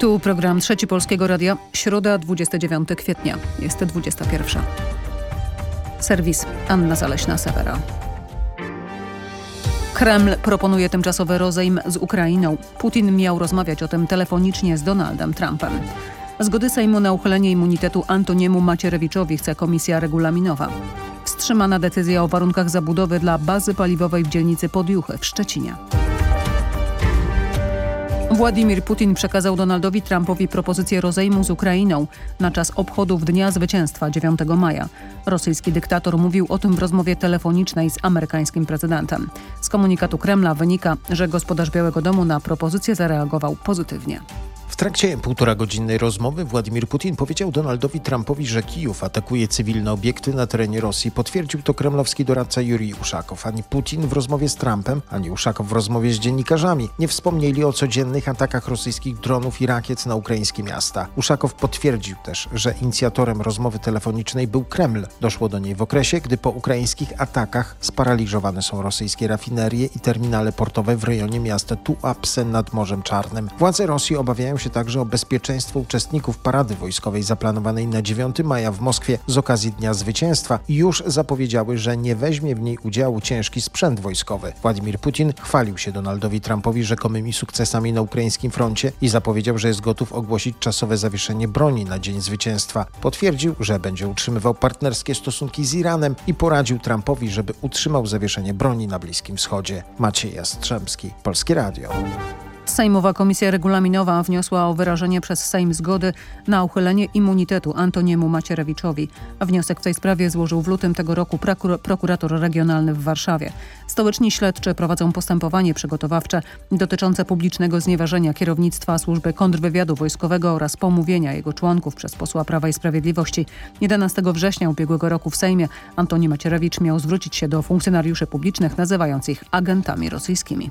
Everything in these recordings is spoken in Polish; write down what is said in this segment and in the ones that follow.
Tu program Trzeci Polskiego Radia, środa 29 kwietnia. Jest 21. Serwis Anna Zaleśna-Sewera. Kreml proponuje tymczasowy rozejm z Ukrainą. Putin miał rozmawiać o tym telefonicznie z Donaldem Trumpem. Zgody Sejmu na uchylenie immunitetu Antoniemu Macierewiczowi chce komisja regulaminowa. Wstrzymana decyzja o warunkach zabudowy dla bazy paliwowej w dzielnicy Podjuchy w Szczecinie. Władimir Putin przekazał Donaldowi Trumpowi propozycję rozejmu z Ukrainą na czas obchodów Dnia Zwycięstwa 9 maja. Rosyjski dyktator mówił o tym w rozmowie telefonicznej z amerykańskim prezydentem. Z komunikatu Kremla wynika, że gospodarz Białego Domu na propozycję zareagował pozytywnie trakcie półtora godzinnej rozmowy Władimir Putin powiedział Donaldowi Trumpowi, że Kijów atakuje cywilne obiekty na terenie Rosji. Potwierdził to kremlowski doradca Jurij Uszakow. Ani Putin w rozmowie z Trumpem, ani Uszakow w rozmowie z dziennikarzami nie wspomnieli o codziennych atakach rosyjskich dronów i rakiet na ukraińskie miasta. Uszakow potwierdził też, że inicjatorem rozmowy telefonicznej był Kreml. Doszło do niej w okresie, gdy po ukraińskich atakach sparaliżowane są rosyjskie rafinerie i terminale portowe w rejonie miasta Tuapse nad Morzem Czarnym. Władze Rosji obawiają się także o bezpieczeństwo uczestników parady wojskowej zaplanowanej na 9 maja w Moskwie z okazji Dnia Zwycięstwa już zapowiedziały, że nie weźmie w niej udziału ciężki sprzęt wojskowy. Władimir Putin chwalił się Donaldowi Trumpowi rzekomymi sukcesami na ukraińskim froncie i zapowiedział, że jest gotów ogłosić czasowe zawieszenie broni na Dzień Zwycięstwa. Potwierdził, że będzie utrzymywał partnerskie stosunki z Iranem i poradził Trumpowi, żeby utrzymał zawieszenie broni na Bliskim Wschodzie. Maciej Jastrzębski, Polskie Radio. Sejmowa Komisja Regulaminowa wniosła o wyrażenie przez Sejm zgody na uchylenie immunitetu Antoniemu Macierewiczowi. Wniosek w tej sprawie złożył w lutym tego roku prokur prokurator regionalny w Warszawie. Stołeczni śledczy prowadzą postępowanie przygotowawcze dotyczące publicznego znieważenia kierownictwa służby kontrwywiadu wojskowego oraz pomówienia jego członków przez posła Prawa i Sprawiedliwości. 11 września ubiegłego roku w Sejmie Antoni Macierewicz miał zwrócić się do funkcjonariuszy publicznych nazywając ich agentami rosyjskimi.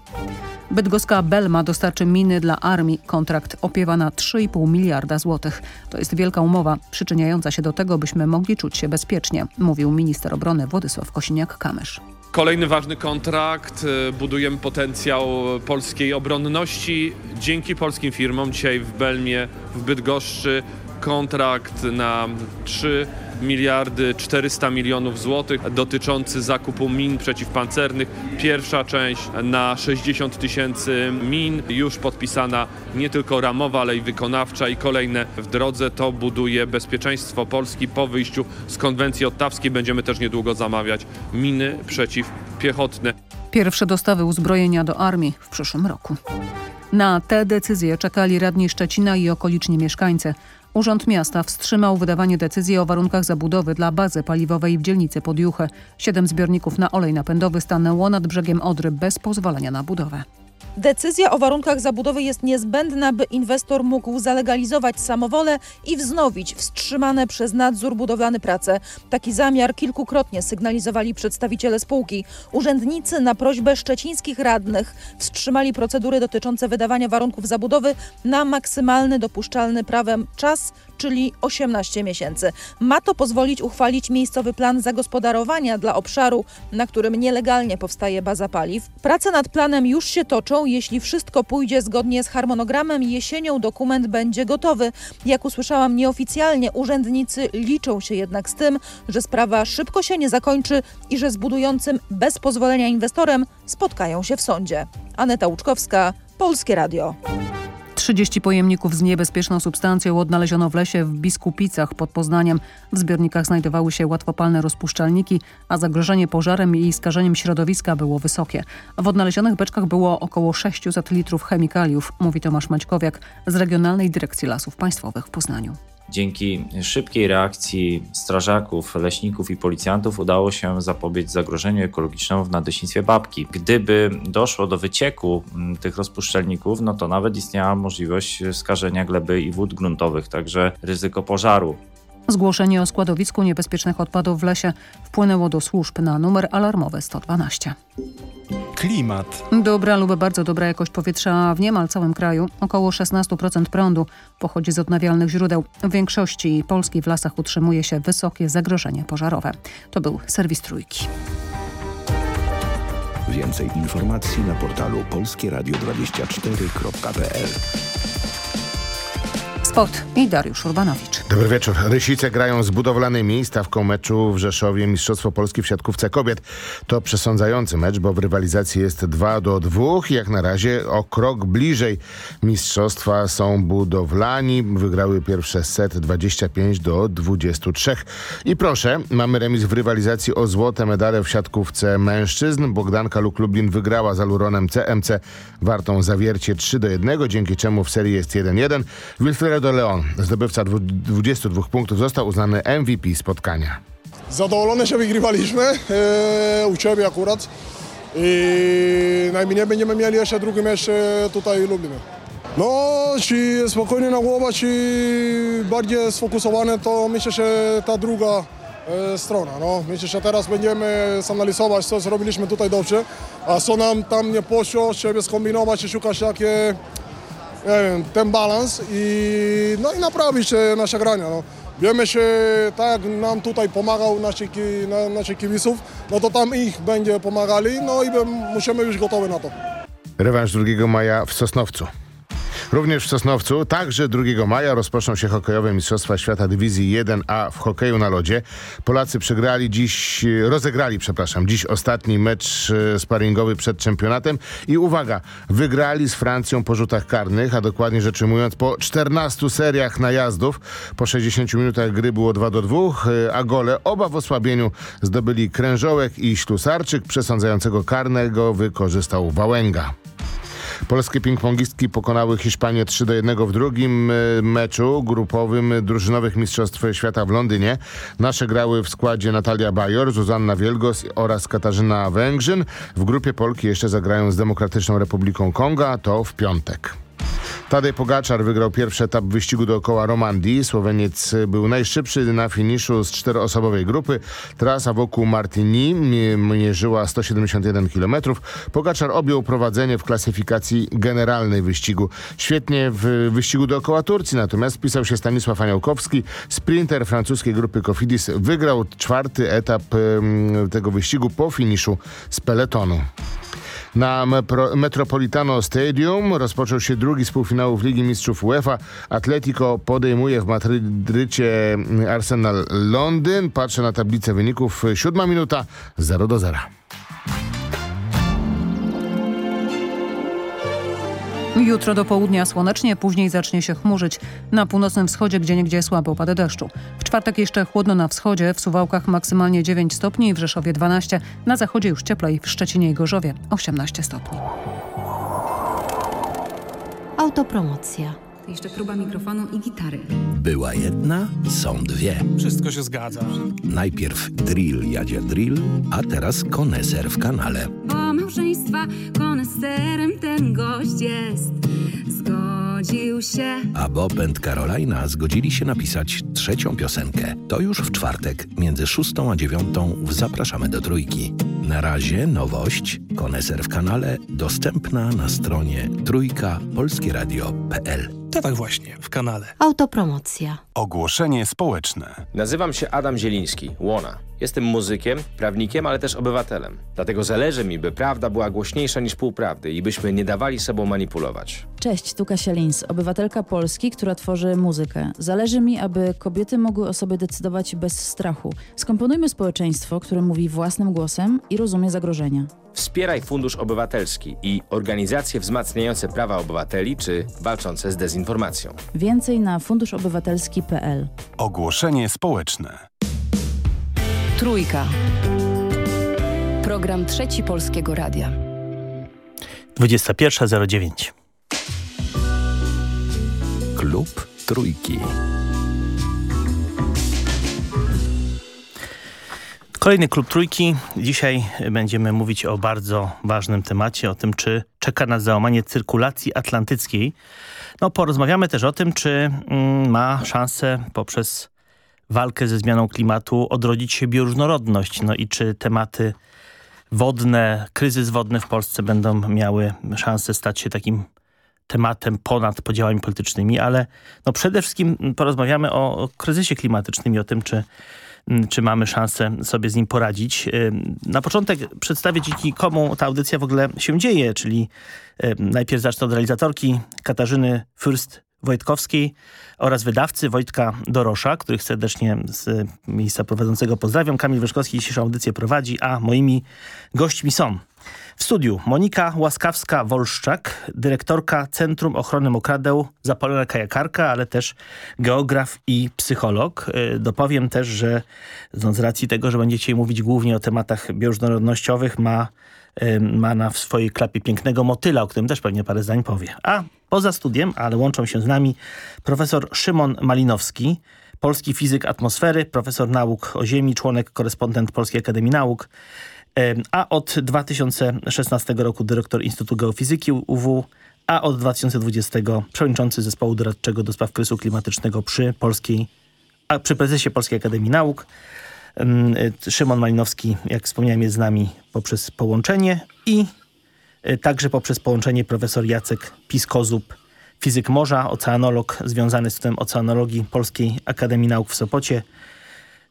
Bydgoska Belma dostarczy miny dla armii. Kontrakt opiewa na 3,5 miliarda złotych. To jest wielka umowa, przyczyniająca się do tego, byśmy mogli czuć się bezpiecznie, mówił minister obrony Władysław Kosiniak-Kamysz. Kolejny ważny kontrakt. Y, budujemy potencjał polskiej obronności. Dzięki polskim firmom dzisiaj w Belmie, w Bydgoszczy kontrakt na 3 miliardy 400 milionów złotych dotyczący zakupu min przeciwpancernych. Pierwsza część na 60 tysięcy min już podpisana nie tylko ramowa, ale i wykonawcza i kolejne w drodze. To buduje bezpieczeństwo Polski po wyjściu z konwencji ottawskiej. Będziemy też niedługo zamawiać miny przeciwpiechotne. Pierwsze dostawy uzbrojenia do armii w przyszłym roku. Na te decyzje czekali radni Szczecina i okoliczni mieszkańcy. Urząd Miasta wstrzymał wydawanie decyzji o warunkach zabudowy dla bazy paliwowej w dzielnicy Podjuchy. Siedem zbiorników na olej napędowy stanęło nad brzegiem Odry bez pozwolenia na budowę. Decyzja o warunkach zabudowy jest niezbędna, by inwestor mógł zalegalizować samowolę i wznowić wstrzymane przez nadzór budowlany prace. Taki zamiar kilkukrotnie sygnalizowali przedstawiciele spółki. Urzędnicy na prośbę szczecińskich radnych wstrzymali procedury dotyczące wydawania warunków zabudowy na maksymalny dopuszczalny prawem czas czyli 18 miesięcy. Ma to pozwolić uchwalić miejscowy plan zagospodarowania dla obszaru, na którym nielegalnie powstaje baza paliw. Prace nad planem już się toczą. Jeśli wszystko pójdzie zgodnie z harmonogramem, jesienią dokument będzie gotowy. Jak usłyszałam nieoficjalnie, urzędnicy liczą się jednak z tym, że sprawa szybko się nie zakończy i że z budującym bez pozwolenia inwestorem spotkają się w sądzie. Aneta Łuczkowska, Polskie Radio. 30 pojemników z niebezpieczną substancją odnaleziono w lesie w Biskupicach pod Poznaniem. W zbiornikach znajdowały się łatwopalne rozpuszczalniki, a zagrożenie pożarem i skażeniem środowiska było wysokie. W odnalezionych beczkach było około 600 litrów chemikaliów, mówi Tomasz Maćkowiak z Regionalnej Dyrekcji Lasów Państwowych w Poznaniu. Dzięki szybkiej reakcji strażaków, leśników i policjantów udało się zapobiec zagrożeniu ekologicznemu w Nadleśnictwie Babki. Gdyby doszło do wycieku mm, tych rozpuszczalników, no to nawet istniała możliwość skażenia gleby i wód gruntowych, także ryzyko pożaru. Zgłoszenie o składowisku niebezpiecznych odpadów w lesie wpłynęło do służb na numer alarmowy 112. Klimat. Dobra lub bardzo dobra jakość powietrza w niemal całym kraju. Około 16% prądu pochodzi z odnawialnych źródeł. W większości Polski w lasach utrzymuje się wysokie zagrożenie pożarowe. To był serwis Trójki. Więcej informacji na portalu polskieradio24.pl Sport i Dariusz Urbanowicz. Dobry wieczór. Rysice grają z budowlanymi stawką meczu w Rzeszowie Mistrzostwo Polski w siatkówce kobiet. To przesądzający mecz, bo w rywalizacji jest 2 do 2. Jak na razie o krok bliżej mistrzostwa są budowlani. Wygrały pierwsze set 25 do 23. I proszę, mamy remis w rywalizacji o złote medale w siatkówce mężczyzn. Bogdanka Luk Lublin wygrała z Aluronem CMC wartą zawiercie 3 do 1, dzięki czemu w serii jest 1-1. Wilfredo Leon, zdobywca 22 punktów, został uznany MVP spotkania. Zadowolony, że wygrywaliśmy e, u Ciebie akurat i najmniej będziemy mieli jeszcze drugi mecz tutaj Lublinie. No, czy spokojnie na głowę, czy bardziej sfokusowane, to myślę, że ta druga e, strona. No. Myślę, że teraz będziemy zanalizować, co zrobiliśmy tutaj dobrze, a co nam tam nie poszło, żeby skombinować i szukać takie, nie wiem, ten balans i, no i naprawić e, nasze grania. No. Wiemy, że tak nam tutaj pomagał naszych, na, naszych kibiców, no to tam ich będzie pomagali, no i musimy już gotowi na to. Rewanż 2 maja w Sosnowcu. Również w Sosnowcu, także 2 maja rozpoczną się hokejowe Mistrzostwa Świata Dywizji 1A w hokeju na lodzie. Polacy przegrali dziś, rozegrali, przepraszam, dziś ostatni mecz e, sparingowy przed czempionatem i uwaga, wygrali z Francją po rzutach karnych, a dokładnie rzecz ujmując po 14 seriach najazdów. Po 60 minutach gry było 2 do 2, e, a gole oba w osłabieniu zdobyli Krężołek i Ślusarczyk. Przesądzającego karnego wykorzystał Wałęga. Polskie ping-pongistki pokonały Hiszpanię 3 do 1 w drugim e, meczu grupowym drużynowych Mistrzostw Świata w Londynie. Nasze grały w składzie Natalia Bajor, Zuzanna Wielgos oraz Katarzyna Węgrzyn. W grupie Polki jeszcze zagrają z Demokratyczną Republiką Konga, to w piątek. Tadej Pogaczar wygrał pierwszy etap wyścigu dookoła Romandii. Słoweniec był najszybszy na finiszu z czteroosobowej grupy. Trasa wokół Martigny mi- mierzyła 171 km. Pogaczar objął prowadzenie w klasyfikacji generalnej wyścigu. Świetnie w wyścigu dookoła Turcji natomiast spisał się Stanisław Aniołkowski. Sprinter francuskiej grupy Cofidis wygrał czwarty etap tego wyścigu po finiszu z peletonu. Na Metropolitano Stadium rozpoczął się drugi z półfinałów Ligi Mistrzów UEFA. Atletico podejmuje w Madrycie Arsenal Londyn. Patrzę na tablicę wyników. Siódma minuta 0 do 0. Jutro do południa słonecznie, później zacznie się chmurzyć. Na północnym wschodzie gdzie niegdzie słabo opady deszczu. W czwartek jeszcze chłodno na wschodzie, w Suwałkach maksymalnie 9 stopni, w Rzeszowie 12, na zachodzie już cieplej, w Szczecinie i Gorzowie 18 stopni. Autopromocja. Jeszcze próba mikrofonu i gitary. Była jedna, są dwie. Wszystko się zgadza. Najpierw drill jadzie drill, a teraz koneser w kanale. O małżeństwa koneserem ten gość jest. Zgodził się. A Bob and Carolina zgodzili się napisać trzecią piosenkę. To już w czwartek, między szóstą a dziewiątą w Zapraszamy do Trójki. Na razie nowość, koneser w kanale, dostępna na stronie trójka polskieradio.pl. To tak właśnie, w kanale. Autopromocja. Ogłoszenie społeczne. Nazywam się Adam Zieliński, Łona. Jestem muzykiem, prawnikiem, ale też obywatelem. Dlatego zależy mi, by prawda była głośniejsza niż półprawdy i byśmy nie dawali sobą manipulować. Cześć, tu Kasia Lins, obywatelka Polski, która tworzy muzykę. Zależy mi, aby kobiety mogły o sobie decydować bez strachu. Skomponujmy społeczeństwo, które mówi własnym głosem i rozumie zagrożenia. Wspieraj Fundusz Obywatelski i organizacje wzmacniające prawa obywateli czy walczące z dezinformacją. Więcej na funduszobywatelski.pl. Ogłoszenie społeczne. Trójka. Program Trzeci Polskiego Radia. 21.09. Klub Trójki. Kolejny klub Trójki. Dzisiaj będziemy mówić o bardzo ważnym temacie, o tym, czy czeka nas załamanie cyrkulacji atlantyckiej. No, porozmawiamy też o tym, czy mm, ma szansę poprzez walkę ze zmianą klimatu odrodzić się bioróżnorodność. No i czy tematy wodne, kryzys wodny w Polsce będą miały szansę stać się takim tematem ponad podziałami politycznymi, ale no przede wszystkim porozmawiamy o, kryzysie klimatycznym i o tym, czy, czy mamy szansę sobie z nim poradzić. Na początek przedstawię dzięki komu ta audycja w ogóle się dzieje, czyli najpierw zacznę od realizatorki Katarzyny Fürst Wojtkowskiej oraz wydawcy Wojtka Dorosza, których serdecznie z miejsca prowadzącego pozdrawiam. Kamil Wyszkowski dzisiejszą audycję prowadzi, a moimi gośćmi są w studiu Monika Łaskawska-Wolszczak, dyrektorka Centrum Ochrony Mokradeł, zapalona kajakarka, ale też geograf i psycholog. Y, Dopowiem też, że no, z racji tego, że będziecie mówić głównie o tematach bioróżnorodnościowych, ma, y, ma na swojej klapie pięknego motyla, o którym też pewnie parę zdań powie. A poza studiem, ale łączą się z nami profesor Szymon Malinowski, polski fizyk atmosfery, profesor nauk o Ziemi, członek, korespondent Polskiej Akademii Nauk, a od 2016 roku dyrektor Instytutu Geofizyki UW, a od 2020 przewodniczący zespołu doradczego do spraw kryzysu klimatycznego przy Polskiej, a przy prezesie Polskiej Akademii Nauk. Szymon Malinowski, jak wspomniałem, jest z nami poprzez połączenie i także poprzez połączenie profesor Jacek Piskozub, fizyk morza, oceanolog związany z tym oceanologii Polskiej Akademii Nauk w Sopocie.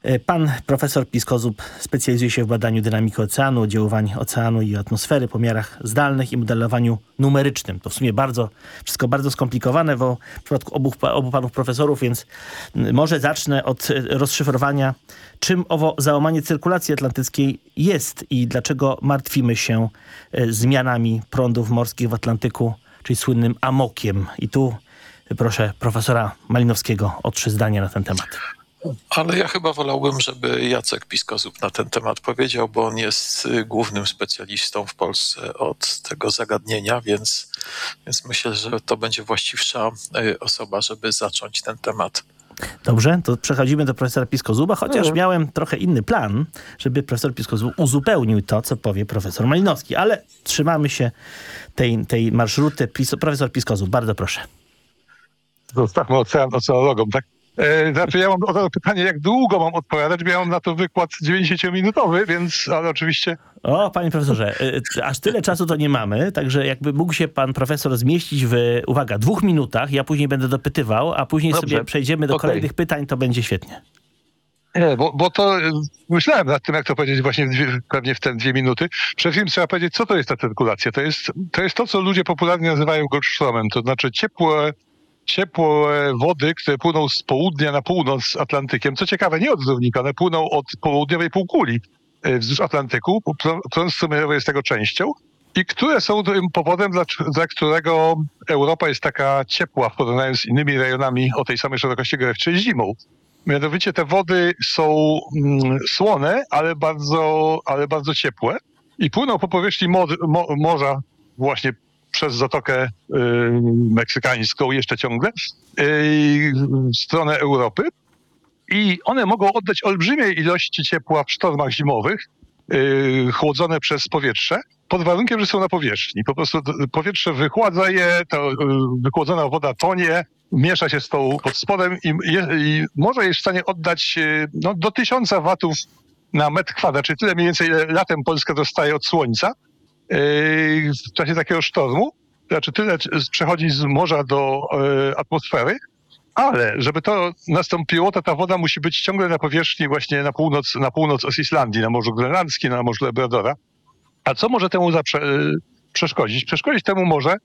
E, Pan profesor Piskozub specjalizuje się w badaniu dynamiki oceanu, oddziaływań oceanu i atmosfery, pomiarach zdalnych i modelowaniu numerycznym. To w sumie bardzo, wszystko bardzo skomplikowane w przypadku obu, obu panów profesorów, więc może zacznę od e, rozszyfrowania, czym owo załamanie cyrkulacji atlantyckiej jest i dlaczego martwimy się e, zmianami prądów morskich w Atlantyku, czyli słynnym amokiem. I tu proszę profesora Malinowskiego o trzy zdania na ten temat. Ale ja chyba wolałbym, żeby Jacek Piskozub na ten temat powiedział, bo on jest y, głównym specjalistą w Polsce od tego zagadnienia, więc, więc myślę, że to będzie właściwsza y, osoba, żeby zacząć ten temat. Dobrze, to przechodzimy do profesora Piskozuba, chociaż Mhm. miałem trochę inny plan, żeby profesor Piskozub uzupełnił to, co powie profesor Malinowski, ale trzymamy się tej, tej marszruty. Profesor Piskozub, bardzo proszę. Zostawmy ocean oceanologom, tak? E, znaczy ja mam o to pytanie, jak długo mam odpowiadać, bo ja mam na to wykład 90-minutowy, więc, ale oczywiście... O, panie profesorze, y, aż tyle czasu to nie mamy, także jakby mógł się pan profesor zmieścić w, uwaga, dwóch minutach, ja później będę dopytywał, a później Dobrze. sobie przejdziemy do Okej. kolejnych pytań, to będzie świetnie. Nie, bo, bo to e, myślałem nad tym, jak to powiedzieć właśnie dwie, pewnie w te dwie minuty. Przede wszystkim trzeba powiedzieć, co to jest ta cyrkulacja. To jest to, jest to co ludzie popularnie nazywają Goldstromem, to znaczy ciepłe, ciepłe wody, które płyną z południa na północ Atlantykiem. Co ciekawe, nie od równika, one płyną od południowej półkuli e, wzdłuż Atlantyku. Prą- Prąd strumieniowy jest tego częścią. I które są tym powodem, dla, dla którego Europa jest taka ciepła w porównaniu z innymi rejonami o tej samej szerokości geograficznej zimą. Mianowicie te wody są mm, słone, ale bardzo, ale bardzo ciepłe i płyną po powierzchni mod, mo, morza właśnie przez Zatokę y, Meksykańską jeszcze ciągle y, w stronę Europy. I one mogą oddać olbrzymie ilości ciepła w sztormach zimowych, y, chłodzone przez powietrze, pod warunkiem, że są na powierzchni. Po prostu powietrze wychładza je, y, wychłodzona woda tonie, miesza się z tą pod spodem i, i może jest w stanie oddać no, do tysiąca watów na metr kwadrat, czyli tyle mniej więcej latem Polska dostaje od słońca w czasie takiego sztormu. Znaczy tyle przechodzi z morza do yy, atmosfery, ale żeby to nastąpiło, to ta woda musi być ciągle na powierzchni właśnie na północ, na północ od Islandii, na Morzu Grenlandzkim, na Morzu Labradora. A co może temu yy, przeszkodzić? Przeszkodzić temu może,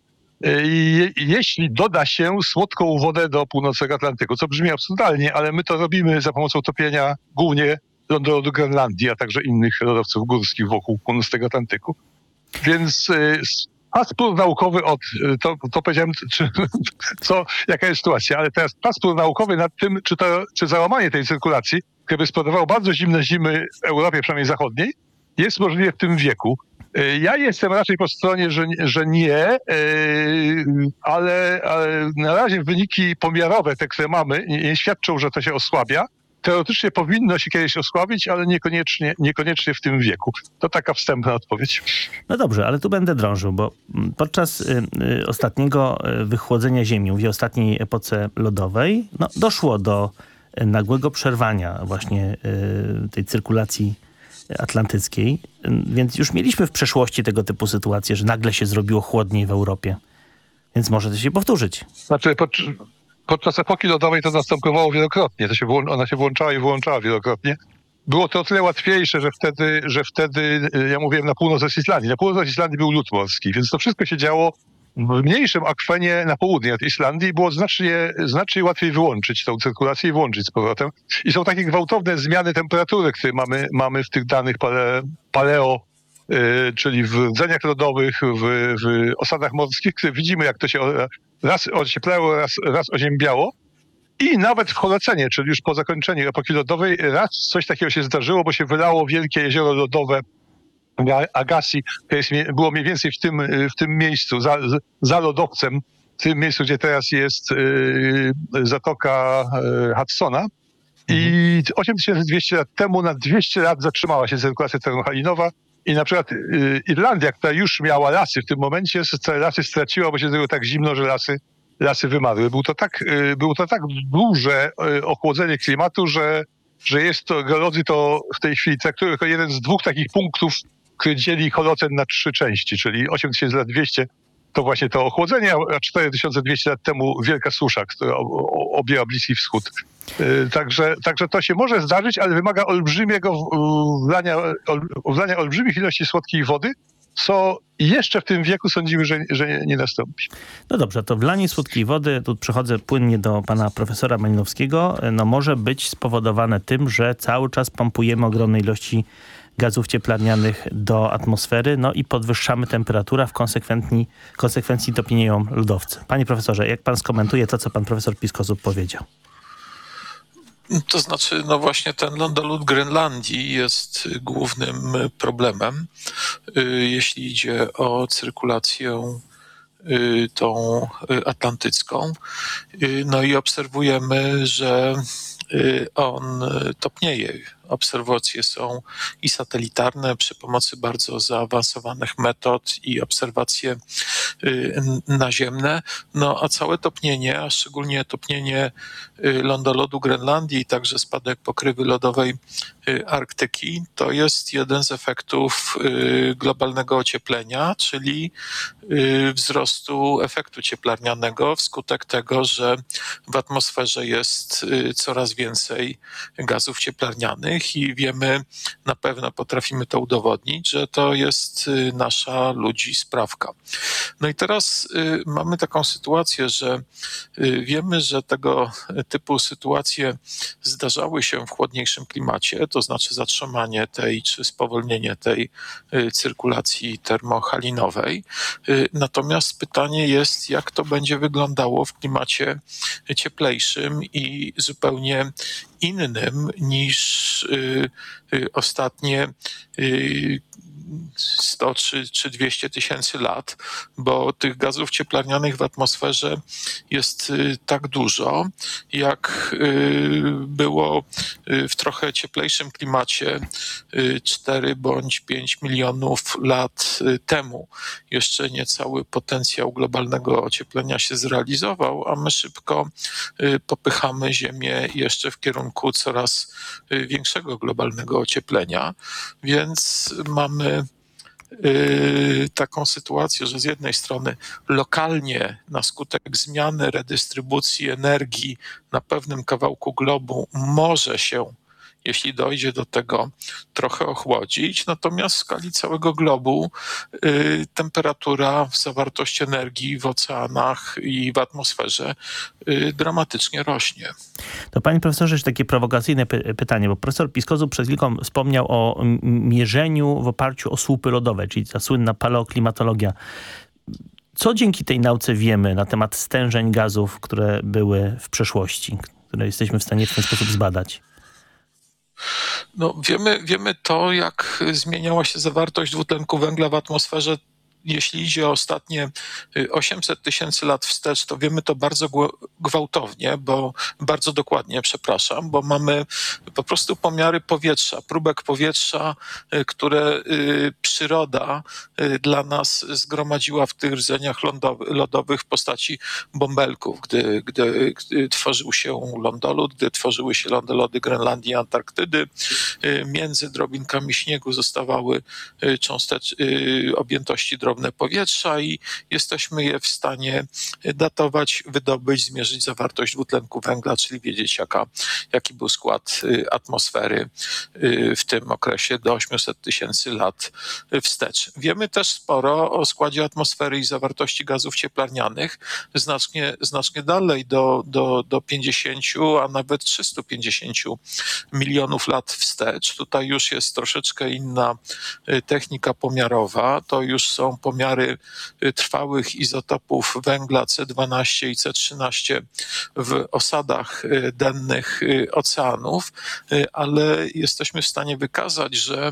yy, je, jeśli doda się słodką wodę do północnego Atlantyku, co brzmi absurdalnie, ale my to robimy za pomocą topienia głównie do Grenlandii, a także innych lodowców górskich wokół północnego Atlantyku. Więc y, pasport naukowy od, y, to, to powiedziałem, czy, co, jaka jest sytuacja, ale teraz pasport naukowy nad tym, czy, to, czy załamanie tej cyrkulacji, które by spowodowało bardzo zimne zimy w Europie, przynajmniej zachodniej, jest możliwe w tym wieku. Y, Ja jestem raczej po stronie, że, że nie, ale, ale na razie wyniki pomiarowe, te, które mamy, nie świadczą, że to się osłabia. Teoretycznie powinno się kiedyś osłabić, ale niekoniecznie, niekoniecznie w tym wieku. To taka wstępna odpowiedź. No dobrze, ale tu będę drążył, bo podczas y, y, ostatniego y, wychłodzenia Ziemi, mówię ostatniej epoce lodowej, no, doszło do y, nagłego przerwania właśnie y, tej cyrkulacji atlantyckiej, więc już mieliśmy w przeszłości tego typu sytuacje, że nagle się zrobiło chłodniej w Europie. Więc może to się powtórzyć. Znaczy, podczas epoki lodowej to następowało wielokrotnie. To się ona się włączała i wyłączała wielokrotnie. Było to o tyle łatwiejsze, że wtedy, że wtedy, y, ja mówiłem na północ od Islandii. Na północ od Islandii był lód morski, więc to wszystko się działo w mniejszym akwenie na południe od Islandii było znacznie, znacznie łatwiej wyłączyć tą cyrkulację i włączyć z powrotem. I są takie gwałtowne zmiany temperatury, które mamy, mamy w tych danych pale, paleo, yy, czyli w rdzeniach lodowych, w, w osadach morskich, które widzimy, jak to się raz ocieplało, raz, raz oziębiało. I nawet w Holocenie, czyli już po zakończeniu epoki lodowej, raz coś takiego się zdarzyło, bo się wylało wielkie jezioro lodowe Agassi, to jest, było mniej więcej w tym, w tym miejscu, za, za lodowcem, w tym miejscu, gdzie teraz jest y, zatoka y, Hudsona. I 8200 lat temu, na 200 lat zatrzymała się cyrkulacja termohalinowa i na przykład y, Irlandia, która już miała lasy w tym momencie, lasy straciła, bo się zrobiło tak zimno, że lasy, lasy wymarły. Był to tak, było to tak duże ochłodzenie klimatu, że, że jest to, geolodzy to w tej chwili traktują jako jeden z dwóch takich punktów który dzieli Holocen na trzy części, czyli 8000 lat 200 to właśnie to ochłodzenie, a 4200 lat temu wielka susza, która objęła Bliski Wschód. Także, także to się może zdarzyć, ale wymaga olbrzymiego wlania, wlania olbrzymich ilości słodkiej wody, co jeszcze w tym wieku sądzimy, że, że nie, nastąpi. No dobrze, to wlanie słodkiej wody, tu przechodzę płynnie do pana profesora Malinowskiego, no może być spowodowane tym, że cały czas pompujemy ogromne ilości gazów cieplarnianych do atmosfery, no i podwyższamy temperaturę, w konsekwencji, konsekwencji topnieją lodowce. Panie profesorze, jak pan skomentuje to, co pan profesor Piskozub powiedział? To znaczy, no właśnie ten lądolud Grenlandii jest głównym problemem, jeśli idzie o cyrkulację tą atlantycką. No i obserwujemy, że on topnieje obserwacje są i satelitarne przy pomocy bardzo zaawansowanych metod i obserwacje y, naziemne. No a całe topnienie, a szczególnie topnienie y, lądolodu Grenlandii także spadek pokrywy lodowej y, Arktyki, to jest jeden z efektów globalnego ocieplenia, czyli wzrostu efektu cieplarnianego wskutek tego, że w atmosferze jest coraz więcej gazów cieplarnianych i wiemy, na pewno potrafimy to udowodnić, że to jest y, nasza ludzi sprawka. No i teraz y, mamy taką sytuację, że y, wiemy, że tego typu sytuacje zdarzały się w chłodniejszym klimacie, to znaczy zatrzymanie tej czy spowolnienie tej cyrkulacji termochalinowej. Natomiast pytanie jest, jak to będzie wyglądało w klimacie cieplejszym i zupełnie innym niż y, y, ostatnie y, 100 czy, czy 200 tysięcy lat, bo tych gazów cieplarnianych w atmosferze jest y, tak dużo, jak y, było y, w trochę cieplejszym klimacie 4 bądź 5 milionów lat temu. Jeszcze nie cały potencjał globalnego ocieplenia się zrealizował, a my szybko popychamy Ziemię jeszcze w kierunku coraz większego globalnego ocieplenia, więc mamy taką sytuację, że z jednej strony lokalnie na skutek zmiany redystrybucji energii na pewnym kawałku globu może się jeśli dojdzie do tego, trochę ochłodzić. Natomiast w skali całego globu y, temperatura, zawartość energii w oceanach i w atmosferze y, dramatycznie rośnie. To panie profesorze, jeszcze takie prowokacyjne py pytanie, bo profesor Piskozu przed chwilką wspomniał o mierzeniu w oparciu o słupy lodowe, czyli ta słynna paleoklimatologia. Co dzięki tej nauce wiemy na temat stężeń gazów, które były w przeszłości, które jesteśmy w stanie w ten sposób zbadać? No, wiemy, wiemy to, jak zmieniała się zawartość dwutlenku węgla w atmosferze jeśli idzie o ostatnie 800 y, tysięcy lat wstecz, to wiemy to bardzo gwałtownie, bo bardzo dokładnie, przepraszam, bo mamy po prostu pomiary powietrza, próbek powietrza, y, które y, przyroda dla nas zgromadziła w tych rdzeniach lodowych w postaci bąbelków, gdy, gdy, gdy tworzył się lądolód, gdy tworzyły się lądolody Grenlandii i Antarktydy. Między drobinkami śniegu zostawały cząsteczki objętości drobinek klarowne powietrza i jesteśmy je w stanie datować, wydobyć, zmierzyć zawartość dwutlenku węgla, czyli wiedzieć jaka, jaki był skład atmosfery w tym okresie do 800 tysięcy lat wstecz. Wiemy też sporo o składzie atmosfery i zawartości gazów cieplarnianych, znacznie, znacznie dalej do, do, do 50, a nawet 350 milionów lat wstecz. Tutaj już jest troszeczkę inna y, technika pomiarowa. To już są pomiary y, trwałych izotopów węgla C12 i C13 w osadach y, dennych oceanów, ale jesteśmy w stanie wykazać, że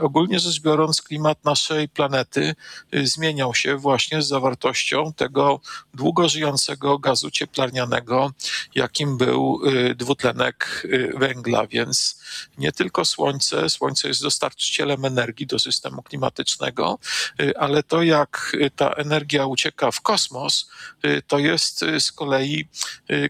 ogólnie rzecz biorąc klimat naszej planety zmieniał się właśnie z zawartością tego długo żyjącego gazu cieplarnianego, jakim był dwutlenek węgla, więc nie tylko Słońce, Słońce jest dostarczycielem energii do systemu klimatycznego, y, ale to jak y, ta energia ucieka w kosmos, y, to jest z kolei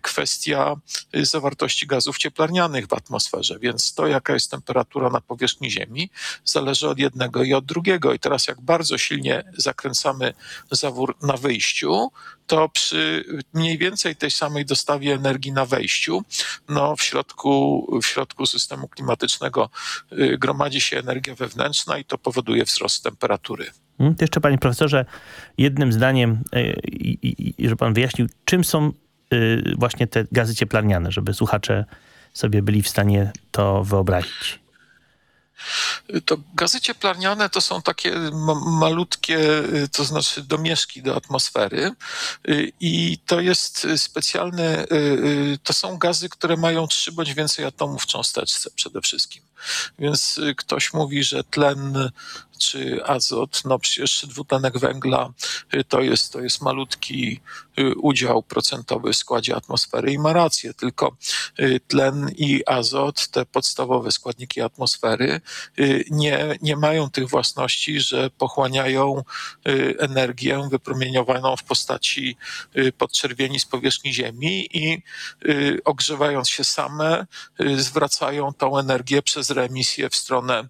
kwestia zawartości gazów cieplarnianych w atmosferze, więc to jaka jest temperatura na powierzchni Ziemi zależy od jednego i od drugiego. I teraz jak bardzo silnie zakręcamy zawór na wyjściu, to przy mniej więcej tej samej dostawie energii na wejściu, no w środku, w środku systemu klimatycznego y, gromadzi się energia wewnętrzna i to powoduje wzrost temperatury. Hmm, to jeszcze panie profesorze, jednym zdaniem, y, żeby pan wyjaśnił, czym są y, właśnie te gazy cieplarniane, żeby słuchacze sobie byli w stanie to wyobrazić. To gazy cieplarniane to są takie malutkie, y, to znaczy domieszki do atmosfery i to jest specjalne, y, to są gazy, które mają trzy bądź więcej atomów w cząsteczce przede wszystkim. Więc ktoś mówi, że tlen czy azot, no przecież dwutlenek węgla y, to jest, to jest malutki y, udział procentowy w składzie atmosfery i ma rację, tylko y, tlen i azot, te podstawowe składniki atmosfery nie, nie mają tych własności, że pochłaniają energię wypromieniowaną w postaci podczerwieni z powierzchni Ziemi i ogrzewając się same zwracają tą energię przez reemisję w stronę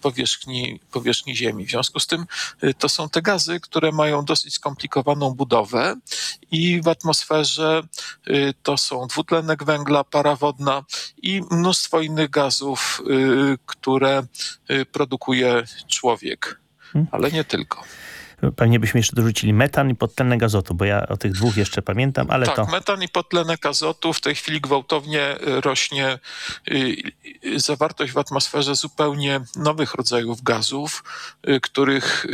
powierzchni, powierzchni powierzchni Ziemi. W związku z tym y, to są te gazy, które mają dosyć skomplikowaną budowę i w atmosferze y, to są dwutlenek węgla, para wodna i mnóstwo innych gazów, y, które produkuje człowiek, hmm. ale nie tylko. Pewnie byśmy jeszcze dorzucili metan i podtlenek azotu, bo ja o tych dwóch jeszcze pamiętam, ale tak, to... metan i podtlenek azotu w tej chwili gwałtownie y, rośnie y, y, zawartość w atmosferze zupełnie nowych rodzajów gazów, których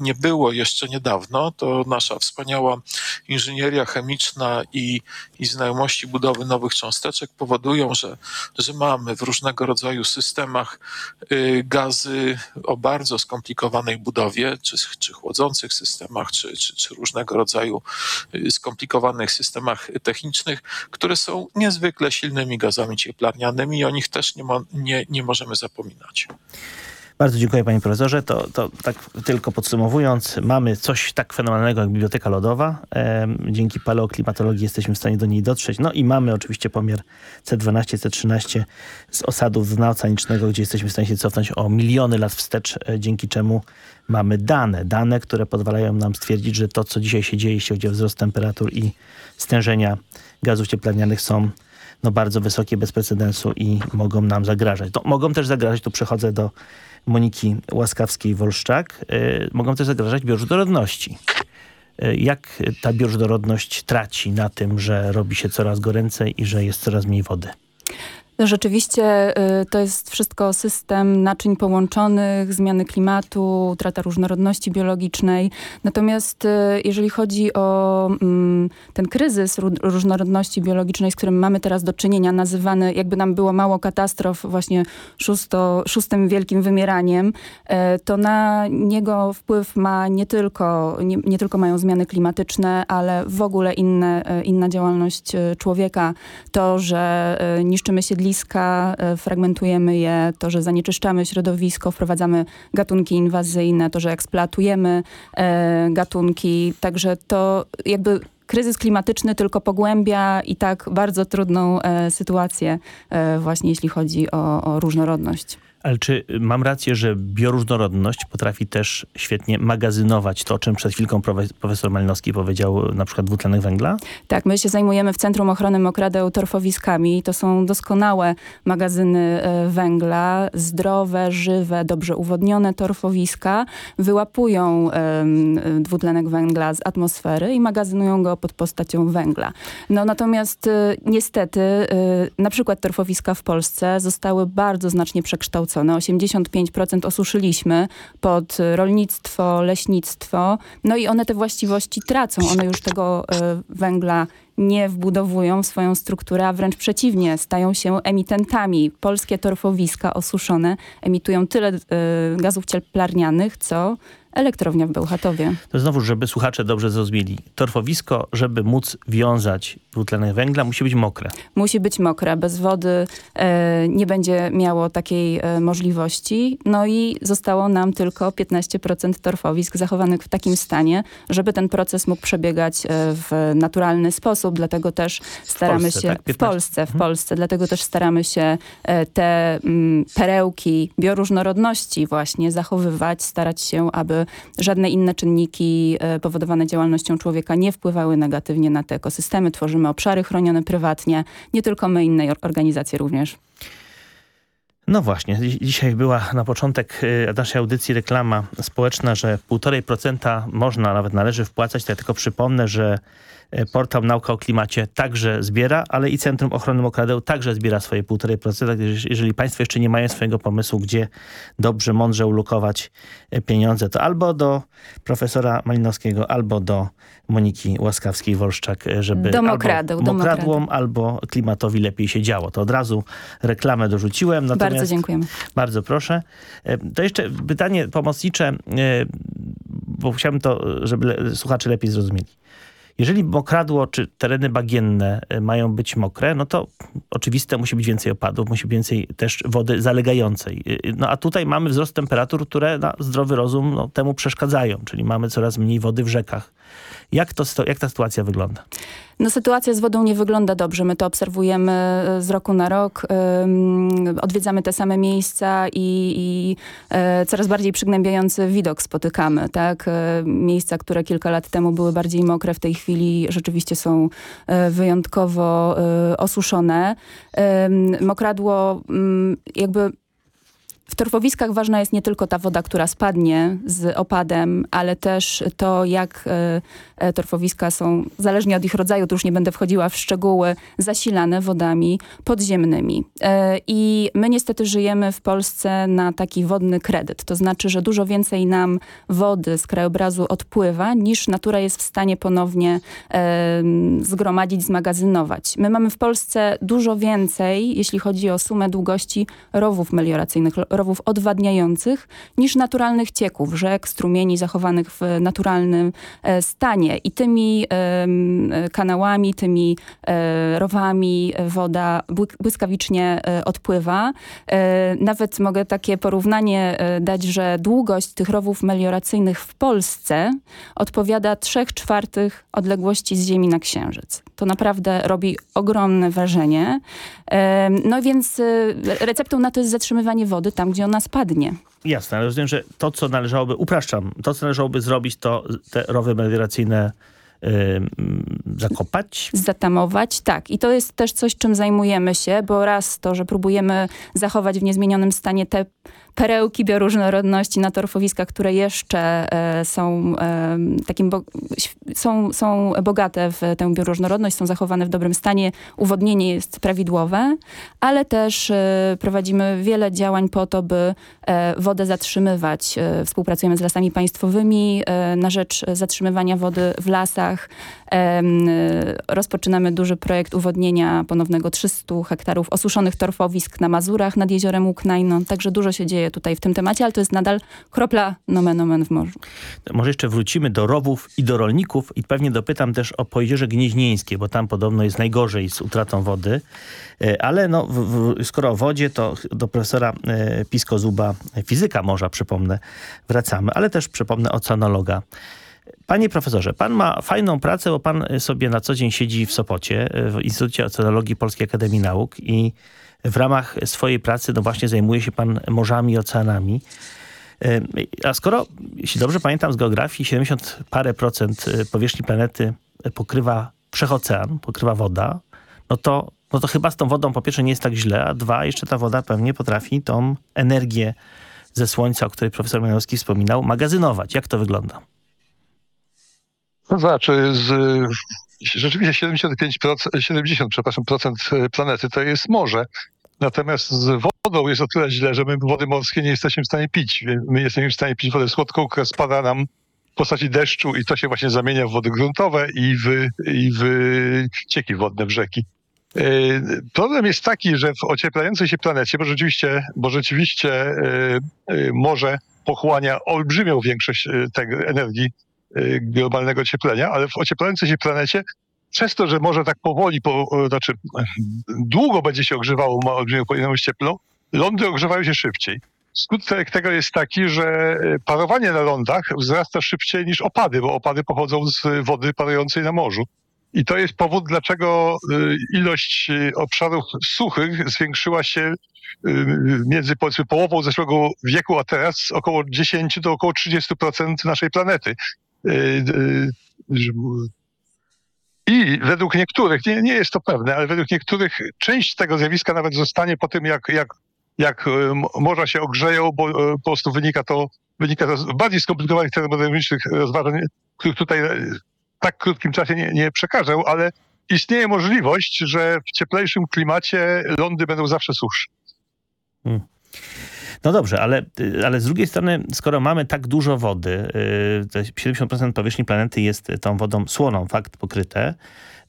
nie było jeszcze niedawno. To nasza wspaniała inżynieria chemiczna i, i znajomości budowy nowych cząsteczek powodują, że, że mamy w różnego rodzaju systemach gazy o bardzo skomplikowanej budowie, czy, czy chłodzące, systemach, czy, czy, czy różnego rodzaju y, skomplikowanych systemach technicznych, które są niezwykle silnymi gazami cieplarnianymi i o nich też nie, mo, nie, nie możemy zapominać. Bardzo dziękuję panie profesorze. To, to tak tylko podsumowując, mamy coś tak fenomenalnego jak Biblioteka Lodowa. dzięki paleoklimatologii jesteśmy w stanie do niej dotrzeć. No i mamy oczywiście pomiar C12, C13 z osadów dna oceanicznego, gdzie jesteśmy w stanie się cofnąć o miliony lat wstecz, e, dzięki czemu mamy dane. Dane, które pozwalają nam stwierdzić, że to, co dzisiaj się dzieje, jeśli chodzi o wzrost temperatur i stężenia gazów cieplarnianych są no, bardzo wysokie, bez precedensu i mogą nam zagrażać. No, mogą też zagrażać, tu przechodzę do Moniki Łaskawskiej-Wolszczak, y, mogą też zagrażać bioróżnorodności. Y, jak ta bioróżnorodność traci na tym, że robi się coraz goręcej i że jest coraz mniej wody? Rzeczywiście y, to jest wszystko system naczyń połączonych, zmiany klimatu, utrata różnorodności biologicznej. Natomiast y, jeżeli chodzi o mm, ten kryzys różnorodności biologicznej, z którym mamy teraz do czynienia, nazywany jakby nam było mało katastrof właśnie szósto, szóstym wielkim wymieraniem, y, to na niego wpływ ma nie tylko, nie, nie tylko mają zmiany klimatyczne, ale w ogóle inne, inna działalność człowieka. To, że niszczymy siedliska, e, fragmentujemy je, to, że zanieczyszczamy środowisko, wprowadzamy gatunki inwazyjne, to, że eksploatujemy e, gatunki. Także to jakby kryzys klimatyczny tylko pogłębia i tak bardzo trudną e, sytuację właśnie jeśli chodzi o, o różnorodność. Ale czy mam rację, że bioróżnorodność potrafi też świetnie magazynować to, o czym przed chwilką profesor Malinowski powiedział, na przykład dwutlenek węgla? Tak, my się zajmujemy w Centrum Ochrony Mokradeł torfowiskami. To są doskonałe magazyny e, węgla, zdrowe, żywe, dobrze uwodnione torfowiska. Wyłapują dwutlenek węgla z atmosfery i magazynują go pod postacią węgla. No natomiast e, niestety e, na przykład torfowiska w Polsce zostały bardzo znacznie przekształcone przekształcone. 85% osuszyliśmy pod rolnictwo, leśnictwo. No i one te właściwości tracą. One już tego y, węgla nie wbudowują w swoją strukturę, a wręcz przeciwnie, stają się emitentami. Polskie torfowiska osuszone emitują tyle y, gazów cieplarnianych, co elektrownia w Bełchatowie. To znowu, żeby słuchacze dobrze zrozumieli. Torfowisko, żeby móc wiązać dwutlenek węgla, musi być mokre. Musi być mokre. Bez wody e, nie będzie miało takiej e, możliwości. No i zostało nam tylko 15% torfowisk zachowanych w takim stanie, żeby ten proces mógł przebiegać e, w naturalny sposób. Dlatego też staramy Polsce, się... Tak? W Polsce, w mhm. Polsce. Dlatego też staramy się e, te m, mm, perełki bioróżnorodności właśnie zachowywać, starać się, aby żadne inne czynniki e, powodowane działalnością człowieka nie wpływały negatywnie na te ekosystemy. Tworzymy obszary chronione prywatnie, nie tylko my, inne organizacje również. No właśnie, dzisiaj była na początek e, naszej audycji reklama społeczna, że 1,5% można, nawet należy wpłacać. Ja tylko przypomnę, że portal Nauka o Klimacie także zbiera, ale i Centrum Ochrony Mokradeł także zbiera swoje 1,5%. Jeżeli Państwo jeszcze nie mają swojego pomysłu, gdzie dobrze, mądrze ulokować e, pieniądze, to albo do profesora Malinowskiego, albo do Moniki Łaskawskiej-Wolszczak, e, żeby do mokradeł, albo mokradłom, albo klimatowi lepiej się działo. To od razu reklamę dorzuciłem. Natomiast bardzo dziękujemy. Bardzo proszę. To jeszcze pytanie pomocnicze, bo chciałbym to, żeby słuchacze lepiej zrozumieli. Jeżeli mokradło czy tereny bagienne e, mają być mokre, no to oczywiste musi być więcej opadów, musi być więcej też wody zalegającej. E, no a tutaj mamy wzrost temperatur, które na zdrowy rozum no, temu przeszkadzają, czyli mamy coraz mniej wody w rzekach. Jak, to, jak ta sytuacja wygląda? No sytuacja z wodą nie wygląda dobrze. My to obserwujemy e, z roku na rok. Odwiedzamy te same miejsca i, i e, coraz bardziej przygnębiający widok spotykamy. Tak? E, miejsca, które kilka lat temu były bardziej mokre, w tej chwili rzeczywiście są wyjątkowo osuszone. Mokradło mm, jakby w torfowiskach ważna jest nie tylko ta woda, która spadnie z opadem, ale też to, jak e, e, torfowiska są, zależnie od ich rodzaju, tu już nie będę wchodziła w szczegóły, zasilane wodami podziemnymi. E, I my niestety żyjemy w Polsce na taki wodny kredyt. To znaczy, że dużo więcej nam wody z krajobrazu odpływa, niż natura jest w stanie ponownie zgromadzić, zmagazynować. My mamy w Polsce dużo więcej, jeśli chodzi o sumę długości rowów melioracyjnych, rowów odwadniających niż naturalnych cieków, rzek, strumieni zachowanych w naturalnym e, stanie. I tymi kanałami, tymi e, rowami woda błyskawicznie e, odpływa. Nawet mogę takie porównanie dać, że długość tych rowów melioracyjnych w Polsce odpowiada 3 czwartych odległości z Ziemi na Księżyc. To naprawdę robi ogromne wrażenie. No więc receptą na to jest zatrzymywanie wody tam, gdzie ona spadnie. Jasne, ale rozumiem, że to, co należałoby, upraszczam, to, co należałoby zrobić, to te rowy melioracyjne zakopać? Zatamować, tak. I to jest też coś, czym zajmujemy się, bo raz to, że próbujemy zachować w niezmienionym stanie te perełki bioróżnorodności na torfowiskach, które jeszcze e, są, e, takim są, są bogate w tę bioróżnorodność, są zachowane w dobrym stanie, uwodnienie jest prawidłowe, ale też e, prowadzimy wiele działań po to, by wodę zatrzymywać. Współpracujemy z lasami państwowymi na rzecz zatrzymywania wody w lasach. rozpoczynamy duży projekt uwodnienia ponownego 300 hektarów osuszonych torfowisk na Mazurach nad jeziorem Łuknajno, także dużo się dzieje tutaj w tym temacie, ale to jest nadal kropla nomen omen w morzu. Może jeszcze wrócimy do rowów i do rolników i pewnie dopytam też o Pojezierze Gnieźnieńskie, bo tam podobno jest najgorzej z utratą wody. E, ale no, w, w, skoro o wodzie, to do profesora e, Pisko Zuba, fizyka morza, przypomnę, wracamy, ale też przypomnę oceanologa. Panie profesorze, pan ma fajną pracę, bo pan sobie na co dzień siedzi w Sopocie, w Instytucie Oceanologii Polskiej Akademii Nauk i w ramach swojej pracy, no właśnie zajmuje się pan morzami i oceanami. A skoro, jeśli dobrze pamiętam z geografii, 70 parę procent powierzchni planety pokrywa wszechocean, pokrywa woda, no to, no to chyba z tą wodą po pierwsze nie jest tak źle, a dwa, jeszcze ta woda pewnie potrafi tą energię ze słońca, o której profesor Majowski wspominał, magazynować. Jak to wygląda? To znaczy, z, rzeczywiście 75%, 70 przepraszam, procent planety to jest morze. Natomiast z wodą jest o tyle źle, że my wody morskie nie jesteśmy w stanie pić. My jesteśmy w stanie pić wodę słodką, która spada nam w postaci deszczu i to się właśnie zamienia w wody gruntowe i w, i w cieki wodne, w rzeki. Problem jest taki, że w ocieplającej się planecie, bo rzeczywiście, bo rzeczywiście morze pochłania olbrzymią większość tego energii globalnego ocieplenia, ale w ocieplającej się planecie przez to, że może tak powoli, po, znaczy długo będzie się ogrzewało, ma olbrzymią pojemność cieplną, lądy ogrzewają się szybciej. Skutek tego jest taki, że parowanie na lądach wzrasta szybciej niż opady, bo opady pochodzą z wody parującej na morzu. I to jest powód, dlaczego ilość obszarów suchych zwiększyła się między powiedzmy połową zeszłego wieku, a teraz około 10 do około 30% naszej planety. I według niektórych, nie, nie jest to pewne, ale według niektórych część tego zjawiska nawet zostanie po tym, jak, jak, jak morza się ogrzeją, bo po prostu wynika to, wynika to z bardziej skomplikowanych termodynamicznych rozważań, których tutaj w tak krótkim czasie nie, nie przekażę, ale istnieje możliwość, że w cieplejszym klimacie lądy będą zawsze suchsze. Hmm. No dobrze, ale, ale z drugiej strony, skoro mamy tak dużo wody, 70% powierzchni planety jest tą wodą słoną, fakt pokryte,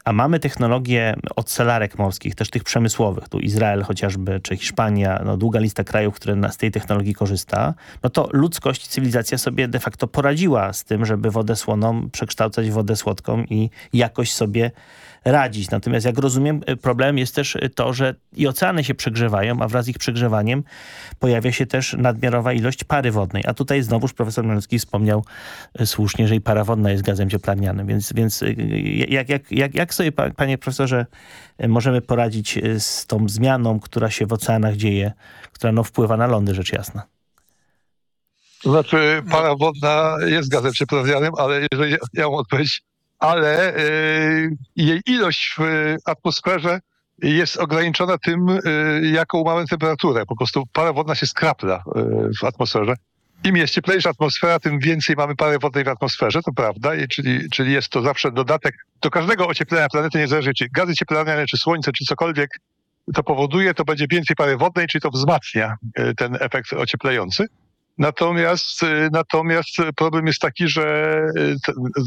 a mamy technologię odselarek morskich, też tych przemysłowych, tu Izrael chociażby, czy Hiszpania, no długa lista krajów, które z tej technologii korzysta, no to ludzkość, cywilizacja sobie de facto poradziła z tym, żeby wodę słoną przekształcać w wodę słodką i jakoś sobie radzić. Natomiast jak rozumiem, problem jest też to, że i oceany się przegrzewają, a wraz z ich przegrzewaniem pojawia się też nadmiarowa ilość pary wodnej. A tutaj znowuż profesor Malewski wspomniał słusznie, że i para wodna jest gazem cieplarnianym. Więc, więc jak, jak, jak, jak sobie, panie profesorze, możemy poradzić z tą zmianą, która się w oceanach dzieje, która no, wpływa na lądy, rzecz jasna? To znaczy, para wodna jest gazem cieplarnianym, ale jeżeli ja mam odpowiedzieć ale jej ilość w atmosferze jest ograniczona tym, jaką mamy temperaturę. Po prostu para wodna się skrapla w atmosferze. Im jest cieplejsza atmosfera, tym więcej mamy pary wodnej w atmosferze, to prawda, I czyli, czyli jest to zawsze dodatek do każdego ocieplenia planety, niezależnie czy gazy cieplarniane, czy słońce, czy cokolwiek to powoduje, to będzie więcej pary wodnej, czyli to wzmacnia ten efekt ocieplający. Natomiast, natomiast problem jest taki, że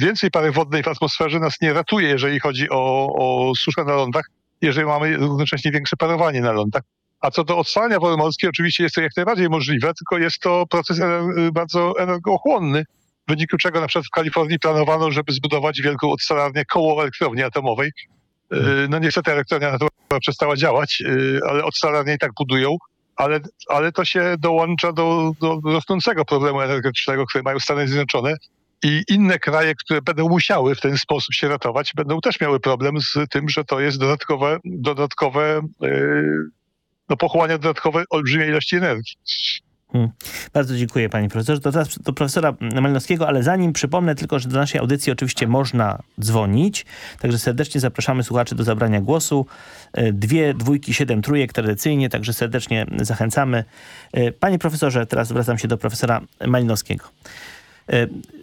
więcej pary wodnej w atmosferze nas nie ratuje, jeżeli chodzi o, o suszę na lądach, jeżeli mamy równocześnie większe parowanie na lądach. A co do odsalania wody morskiej, oczywiście jest to jak najbardziej możliwe, tylko jest to proces bardzo energochłonny, w wyniku czego na przykład w Kalifornii planowano, żeby zbudować wielką odsalarnię koło elektrowni atomowej. No niestety elektrownia atomowa przestała działać, ale odsalarnie i tak budują ale, ale to się dołącza do, do rosnącego problemu energetycznego, który mają Stany Zjednoczone i inne kraje, które będą musiały w ten sposób się ratować, będą też miały problem z tym, że to jest dodatkowe, dodatkowe yy, no pochłania dodatkowe olbrzymiej ilości energii. Hmm. Bardzo dziękuję panie profesorze. To teraz do profesora Malinowskiego, ale zanim przypomnę tylko, że do naszej audycji oczywiście można dzwonić, także serdecznie zapraszamy słuchaczy do zabrania głosu. Dwie, dwójki, siedem trójek tradycyjnie, także serdecznie zachęcamy. Panie profesorze, teraz zwracam się do profesora Malinowskiego.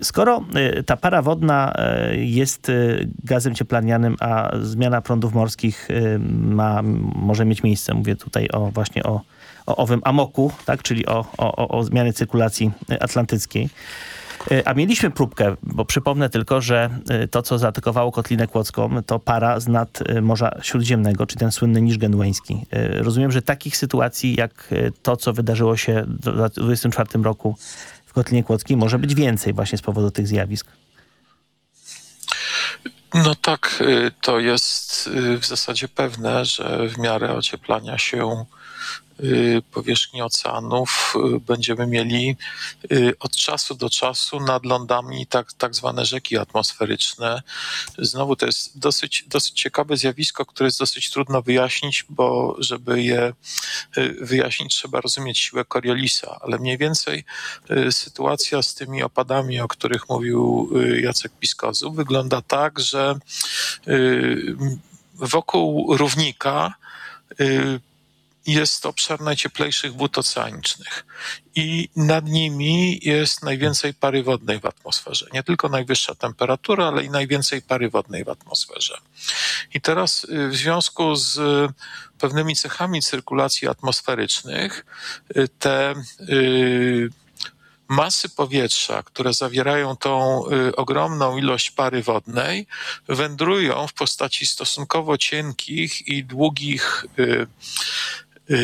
Skoro ta para wodna jest gazem cieplarnianym, a zmiana prądów morskich ma, może mieć miejsce, mówię tutaj o właśnie o o owym amoku, tak, czyli o, o, o zmianie cyrkulacji atlantyckiej. A mieliśmy próbkę, bo przypomnę tylko, że to, co zaatakowało Kotlinę Kłodzką, to para z nad Morza Śródziemnego, czy ten słynny niż genueński. Rozumiem, że takich sytuacji, jak to, co wydarzyło się w 2024 roku w Kotlinie Kłodzkiej, może być więcej właśnie z powodu tych zjawisk. No tak, to jest w zasadzie pewne, że w miarę ocieplania się powierzchni oceanów będziemy mieli od czasu do czasu nad lądami tak, tak zwane rzeki atmosferyczne. Znowu to jest dosyć, dosyć ciekawe zjawisko, które jest dosyć trudno wyjaśnić, bo żeby je wyjaśnić trzeba rozumieć siłę Coriolisa, ale mniej więcej sytuacja z tymi opadami, o których mówił Jacek Piskozu, wygląda tak, że wokół równika jest obszar najcieplejszych wód oceanicznych i nad nimi jest najwięcej pary wodnej w atmosferze. Nie tylko najwyższa temperatura, ale i najwięcej pary wodnej w atmosferze. I teraz y, w związku z pewnymi cechami cyrkulacji atmosferycznych y, te y, masy powietrza, które zawierają tą y, ogromną ilość pary wodnej, wędrują w postaci stosunkowo cienkich i długich y, y,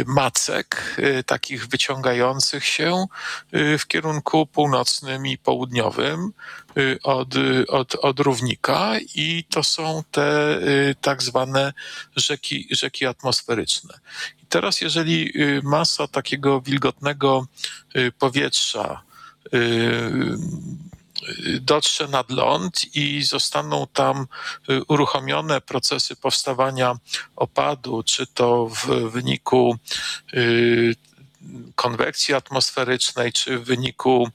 macek, y, takich wyciągających się y, w kierunku północnym i południowym y, od, od, od równika i to są te tak zwane rzeki, rzeki atmosferyczne. I teraz jeżeli masa takiego wilgotnego powietrza Y, dotrze nad ląd i zostaną tam y, uruchomione procesy powstawania opadu, czy to w wyniku y, konwekcji atmosferycznej, czy w wyniku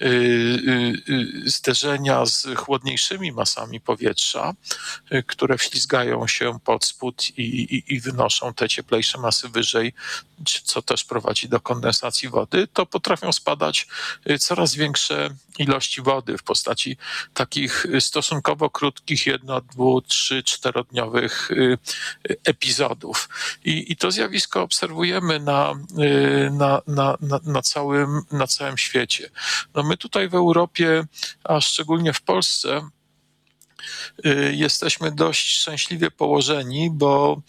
y, y, y, zderzenia z chłodniejszymi masami powietrza, które wślizgają się pod spód i, i, i wynoszą te cieplejsze masy wyżej, co też prowadzi do kondensacji wody, to potrafią spadać coraz większe ilości wody w postaci takich stosunkowo krótkich, jedno, dwu, trzy, czterodniowych epizodów. I, i to zjawisko obserwujemy na, na, na, na, na, całym, na całym świecie. No my tutaj w Europie, a szczególnie w Polsce, jesteśmy dość szczęśliwie położeni, bo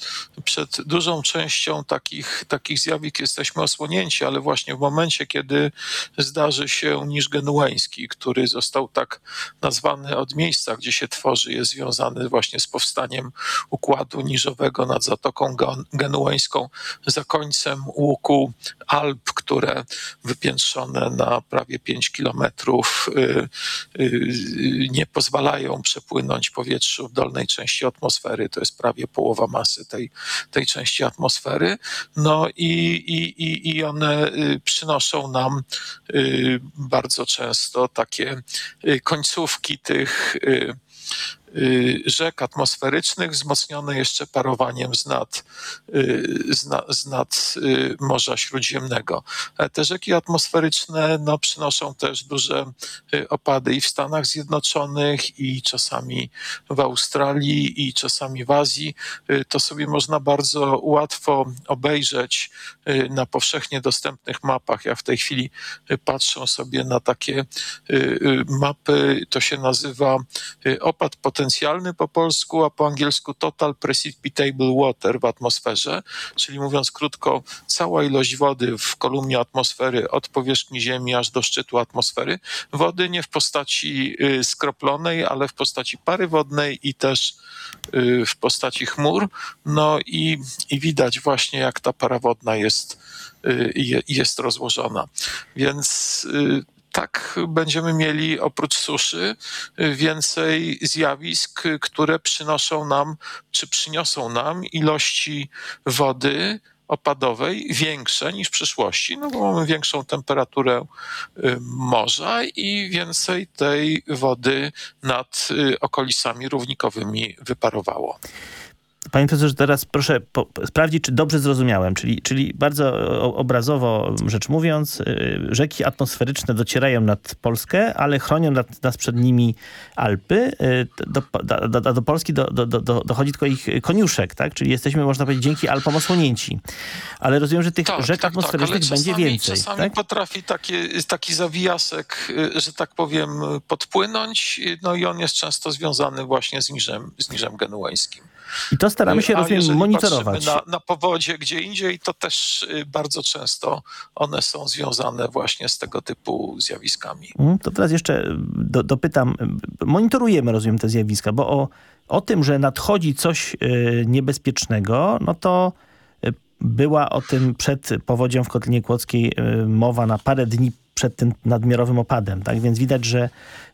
przed dużą częścią takich, takich zjawisk jesteśmy osłonięci, ale właśnie w momencie, kiedy zdarzy się niż genueński, który został tak nazwany od miejsca, gdzie się tworzy, jest związany właśnie z powstaniem układu niżowego nad Zatoką Genueńską, za końcem łuku Alp, które wypiętrzone na prawie 5 kilometrów y, y, nie pozwalają przepłynąć powietrzu w dolnej części atmosfery, to jest prawie połowa masy tej, tej części atmosfery, no i, i, i one y, przynoszą nam y, bardzo często takie y, końcówki tych rzek atmosferycznych, wzmocnione jeszcze parowaniem z nad, y, z nad, y, Morza Śródziemnego. E, te rzeki atmosferyczne no, przynoszą też duże opady i w Stanach Zjednoczonych, i czasami w Australii, i czasami w Azji. To sobie można bardzo łatwo obejrzeć na powszechnie dostępnych mapach. Ja w tej chwili patrzę sobie na takie mapy, to się nazywa opad potencjalny potencjalny po polsku, a po angielsku total precipitable water w atmosferze, czyli mówiąc krótko, cała ilość wody w kolumnie atmosfery od powierzchni Ziemi aż do szczytu atmosfery. Wody nie w postaci y, skroplonej, ale w postaci pary wodnej i też y, w postaci chmur. No i, i widać właśnie, jak ta para wodna jest, y, jest rozłożona. Więc tak będziemy mieli oprócz suszy więcej zjawisk, które przynoszą nam, czy przyniosą nam ilości wody opadowej większe niż w przyszłości, no bo mamy większą temperaturę y, morza i więcej tej wody nad y, okolicami równikowymi wyparowało. Panie profesorze, teraz proszę sprawdzić, czy dobrze zrozumiałem. Czyli, czyli bardzo obrazowo rzecz mówiąc, y, rzeki atmosferyczne docierają nad Polskę, ale chronią nad, nas przed nimi Alpy. Y, do, do, do, do Polski do, do, do, dochodzi tylko ich koniuszek, tak? Czyli jesteśmy, można powiedzieć, dzięki Alpom osłonięci. Ale rozumiem, że tych tak, rzek tak, atmosferycznych tak, będzie więcej. Czasami tak? potrafi taki, taki zawijasek, y, że tak powiem, podpłynąć, no i on jest często związany właśnie z niżem, z niżem genueńskim. I to staramy się, A rozumiem, monitorować. Na, na powodzie gdzie indziej, to też y, bardzo często one są związane właśnie z tego typu zjawiskami. Mm, to teraz jeszcze do, dopytam. Monitorujemy, rozumiem, te zjawiska, bo o, o tym, że nadchodzi coś y, niebezpiecznego, no to y, była o tym przed powodzią w Kotlinie Kłodzkiej y, mowa na parę dni przed tym nadmiarowym opadem. Tak więc widać, że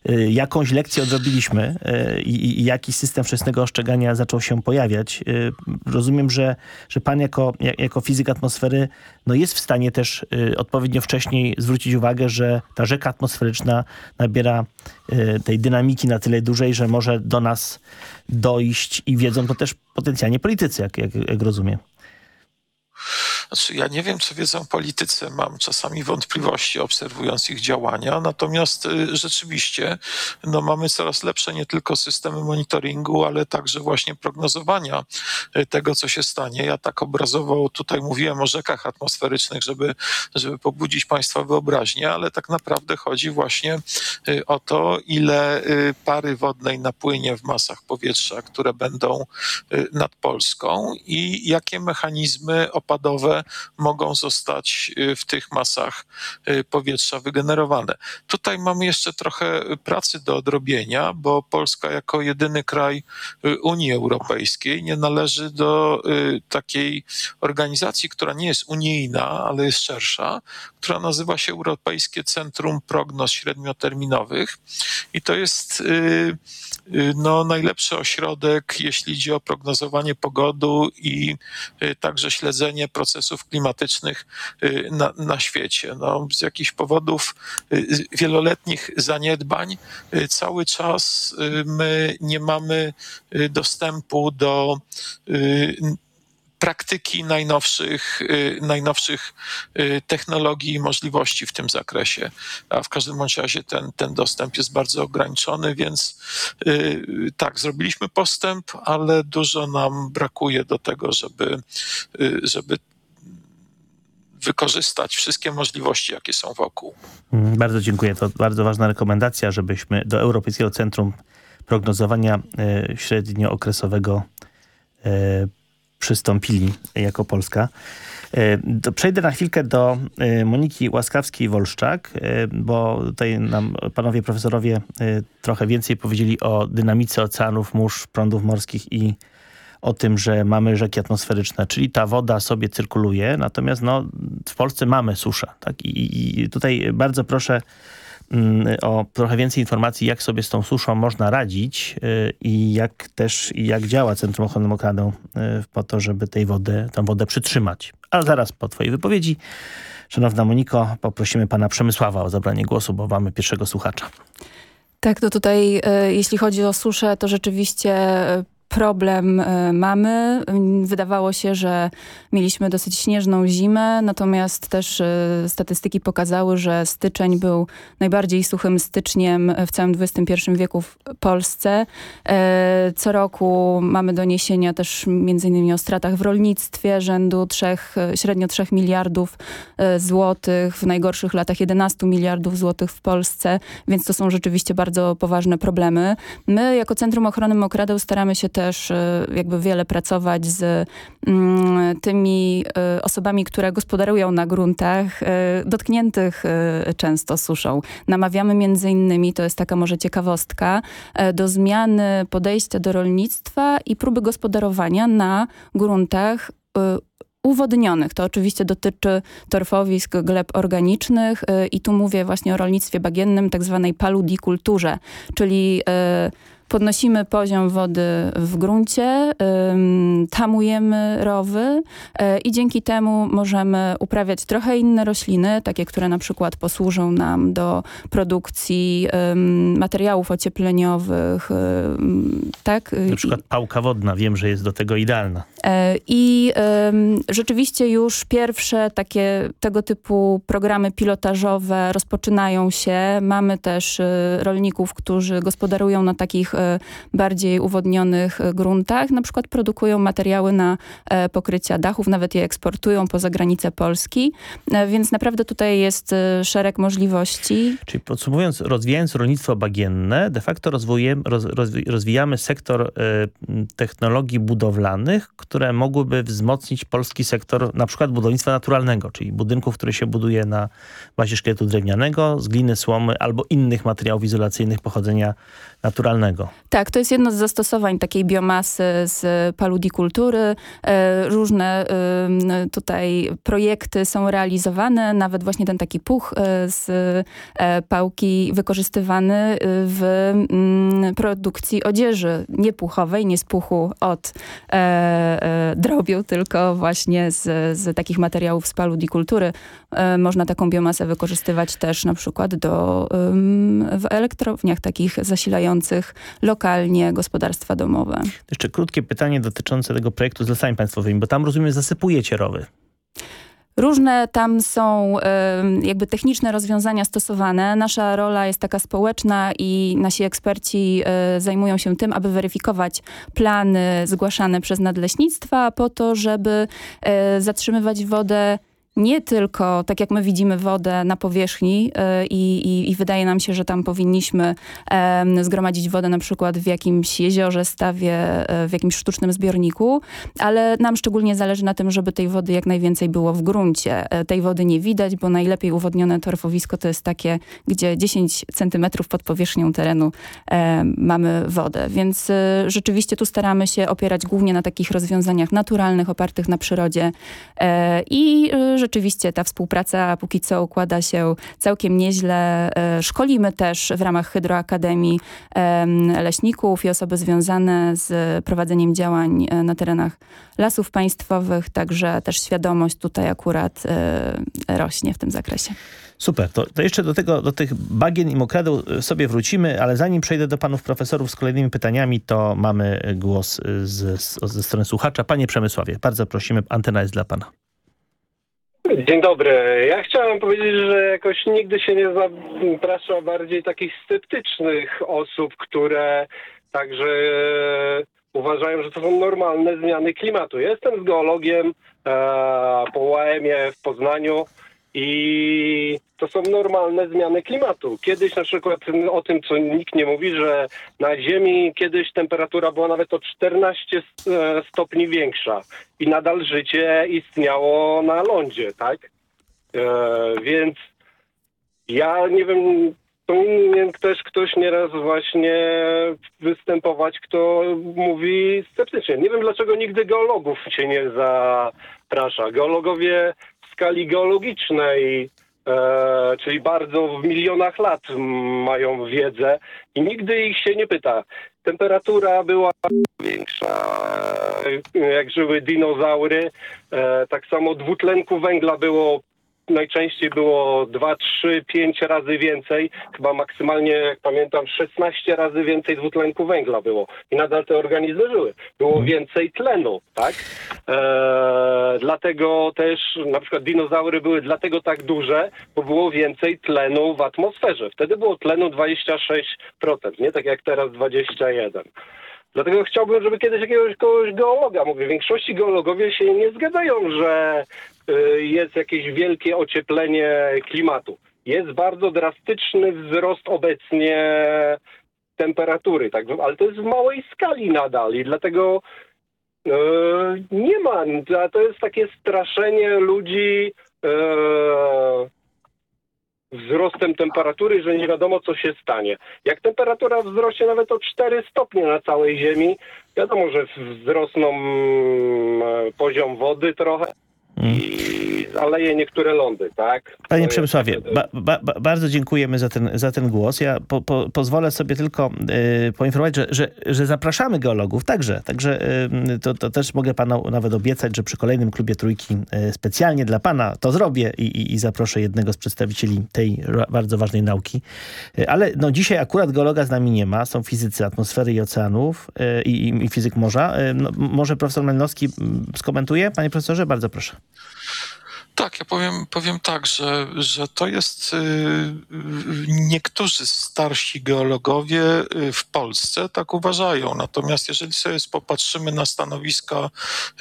y, jakąś lekcję odrobiliśmy y, i, i jakiś system wczesnego ostrzegania zaczął się pojawiać. Y, rozumiem, że, że pan jako, jako fizyk atmosfery no jest w stanie też odpowiednio wcześniej zwrócić uwagę, że ta rzeka atmosferyczna nabiera tej dynamiki na tyle dużej, że może do nas dojść i wiedzą to też potencjalnie politycy, jak, jak, jak rozumiem. Znaczy, ja nie wiem, co wiedzą politycy, mam czasami wątpliwości obserwując ich działania, natomiast y, rzeczywiście no, mamy coraz lepsze nie tylko systemy monitoringu, ale także właśnie prognozowania y, tego, co się stanie. Ja tak obrazowo tutaj mówiłem o rzekach atmosferycznych, żeby, żeby pobudzić Państwa wyobraźnię, ale tak naprawdę chodzi właśnie y, o to, ile pary wodnej napłynie w masach powietrza, które będą nad Polską i jakie mechanizmy opadowe mogą zostać y, w tych masach y, powietrza wygenerowane. Tutaj mamy jeszcze trochę pracy do odrobienia, bo Polska jako jedyny kraj y, Unii Europejskiej nie należy do takiej organizacji, która nie jest unijna, ale jest szersza, która nazywa się Europejskie Centrum Prognoz Średnioterminowych i to jest no, najlepszy ośrodek, jeśli idzie o prognozowanie pogody i także śledzenie procesów klimatycznych y, na, na świecie. No, z jakichś powodów y, wieloletnich zaniedbań y, cały czas my nie mamy dostępu do praktyki najnowszych, najnowszych technologii i możliwości w tym zakresie. A w każdym bądź razie ten, ten dostęp jest bardzo ograniczony, więc tak, zrobiliśmy postęp, ale dużo nam brakuje do tego, żeby, żeby wykorzystać wszystkie możliwości, jakie są wokół. Bardzo dziękuję. To bardzo ważna rekomendacja, żebyśmy do Europejskiego Centrum Prognozowania Średniookresowego przystąpili jako Polska. E, przejdę na chwilkę do Moniki Łaskawskiej-Wolszczak, bo tutaj nam panowie profesorowie trochę więcej powiedzieli o dynamice oceanów, mórz, prądów morskich i o tym, że mamy rzeki atmosferyczne, czyli ta woda sobie cyrkuluje, natomiast no, w Polsce mamy suszę. Tak? I, I, tutaj bardzo proszę o trochę więcej informacji, jak sobie z tą suszą można radzić yy, i jak też jak działa Centrum Ochrony Mokradą yy, po to, żeby tej wodę, tę wodę przytrzymać. A zaraz po twojej wypowiedzi, szanowna Moniko, poprosimy pana Przemysława o zabranie głosu, bo mamy pierwszego słuchacza. Tak, to tutaj y, jeśli chodzi o suszę, to rzeczywiście y, problem e, mamy. Wydawało się, że mieliśmy dosyć śnieżną zimę, natomiast też e, statystyki pokazały, że styczeń był najbardziej suchym styczniem w całym XXI wieku w Polsce. E, co roku mamy doniesienia też między innymi o stratach w rolnictwie rzędu 3, średnio 3 miliardów złotych, w najgorszych latach 11 miliardów złotych w Polsce, więc to są rzeczywiście bardzo poważne problemy. My jako Centrum Ochrony Mokradeł staramy się też e, jakby wiele pracować z mm, tymi e, osobami, które gospodarują na gruntach e, dotkniętych często suszą. Namawiamy między innymi, to jest taka może ciekawostka, do zmiany podejścia do rolnictwa i próby gospodarowania na gruntach uwodnionych. To oczywiście dotyczy torfowisk, gleb organicznych i tu mówię właśnie o rolnictwie bagiennym, tak zwanej paludikulturze, czyli podnosimy poziom wody w gruncie, tamujemy rowy e, i dzięki temu możemy uprawiać trochę inne rośliny, takie, które na przykład posłużą nam do produkcji materiałów ociepleniowych. Tak? Na przykład pałka wodna, wiem, że jest do tego idealna. E, I rzeczywiście już pierwsze takie tego typu programy pilotażowe rozpoczynają się. Mamy też e, rolników, którzy gospodarują na takich E, bardziej uwodnionych e, gruntach. Na przykład produkują materiały na e, pokrycia dachów, nawet je eksportują poza granice Polski, więc naprawdę tutaj jest szereg możliwości. Czyli podsumowując, rozwijając rolnictwo bagienne, de facto rozwijamy, roz, rozwijamy sektor technologii budowlanych, które mogłyby wzmocnić polski sektor na przykład budownictwa naturalnego, czyli budynków, które się buduje na bazie szkieletu drewnianego, z gliny, słomy albo innych materiałów izolacyjnych pochodzenia naturalnego. Tak, to jest jedno z zastosowań takiej biomasy z paludikultury. E, różne tutaj projekty są realizowane, nawet właśnie ten taki puch e, z e, pałki wykorzystywany w mm, produkcji odzieży niepuchowej, nie z puchu od drobiu, tylko właśnie z, z takich materiałów z paludikultury. Można taką biomasę wykorzystywać też na przykład do, w elektrowniach takich zasilających lokalnie gospodarstwa domowe. Jeszcze krótkie pytanie dotyczące tego projektu z lasami państwowymi, bo tam rozumiem zasypujecie rowy. Różne tam są jakby techniczne rozwiązania stosowane. Nasza rola jest taka społeczna i nasi eksperci y, zajmują się tym, aby weryfikować plany zgłaszane przez nadleśnictwa po to, żeby y, zatrzymywać wodę nie tylko, tak jak my widzimy wodę na powierzchni yy, i, i, wydaje nam się, że tam powinniśmy zgromadzić wodę na przykład w jakimś jeziorze, stawie, yy, w jakimś sztucznym zbiorniku, ale nam szczególnie zależy na tym, żeby tej wody jak najwięcej było w gruncie. tej wody nie widać, bo najlepiej uwodnione torfowisko to jest takie, gdzie 10 centymetrów pod powierzchnią terenu mamy wodę, więc rzeczywiście tu staramy się opierać głównie na takich rozwiązaniach naturalnych, opartych na przyrodzie i rzeczywiście ta współpraca póki co układa się całkiem nieźle. E, szkolimy też w ramach Hydroakademii leśników i osoby związane z prowadzeniem działań e, na terenach lasów państwowych, także też świadomość tutaj akurat e, rośnie w tym zakresie. Super, to, to, jeszcze do tego, do tych bagien i mokradeł sobie wrócimy, ale zanim przejdę do panów profesorów z kolejnymi pytaniami, to mamy głos z, z, ze strony słuchacza. Panie Przemysławie, bardzo prosimy, antena jest dla pana. Dzień dobry. Ja chciałem powiedzieć, że jakoś nigdy się nie zaprasza bardziej takich sceptycznych osób, które także uważają, że to są normalne zmiany klimatu. Jestem z geologiem e, po UAM-ie w Poznaniu i to są normalne zmiany klimatu. Kiedyś na przykład o tym, co nikt nie mówi, że na Ziemi kiedyś temperatura była nawet o 14 e, stopni większa i nadal życie istniało na lądzie, tak? E, więc ja nie wiem, powinien też ktoś nieraz właśnie występować, kto mówi sceptycznie. Nie wiem, dlaczego nigdy geologów się nie zaprasza. Geologowie skali geologicznej E, czyli bardzo w milionach lat mają wiedzę i nigdy ich się nie pyta. Temperatura była większa, jak żyły dinozaury. E, tak samo dwutlenku węgla było najczęściej było 2, 3, 5 razy więcej, chyba maksymalnie, jak pamiętam, 16 razy więcej dwutlenku węgla było. I nadal te organizmy żyły. Było mhm. więcej tlenu, tak? Eee, dlatego też na przykład dinozaury były dlatego tak duże, bo było więcej tlenu w atmosferze. Wtedy było tlenu 26%, nie tak jak teraz 21%. Dlatego chciałbym, żeby kiedyś jakiegoś kogoś geologa, mówię, w większości geologowie się nie zgadzają, że y, jest jakieś wielkie ocieplenie klimatu. Jest bardzo drastyczny wzrost obecnie temperatury, tak, ale to jest w małej skali nadal i dlatego y, nie ma, to jest takie straszenie ludzi y, wzrostem temperatury, że nie wiadomo, co się stanie. Jak temperatura wzrośnie nawet o 4 stopnie na całej Ziemi, wiadomo, że wzrosną mm, poziom wody trochę i zaleje niektóre lądy, tak? Panie Przemysławie, ba, ba, bardzo dziękujemy za ten, za ten głos. Ja po, po, pozwolę sobie tylko y, poinformować, że, że, że, zapraszamy geologów także. Także y, to, to, też mogę panu nawet obiecać, że przy kolejnym klubie Trójki y, specjalnie dla pana to zrobię i, i, i, zaproszę jednego z przedstawicieli tej bardzo ważnej nauki. ale no, dzisiaj akurat geologa z nami nie ma. Są fizycy atmosfery i oceanów i, i, fizyk morza. No, może profesor Melnowski mm, skomentuje? Panie profesorze, bardzo proszę. Tak, ja powiem, powiem tak, że, że to jest y, niektórzy starsi geologowie y, w Polsce tak uważają. Natomiast jeżeli sobie popatrzymy na stanowiska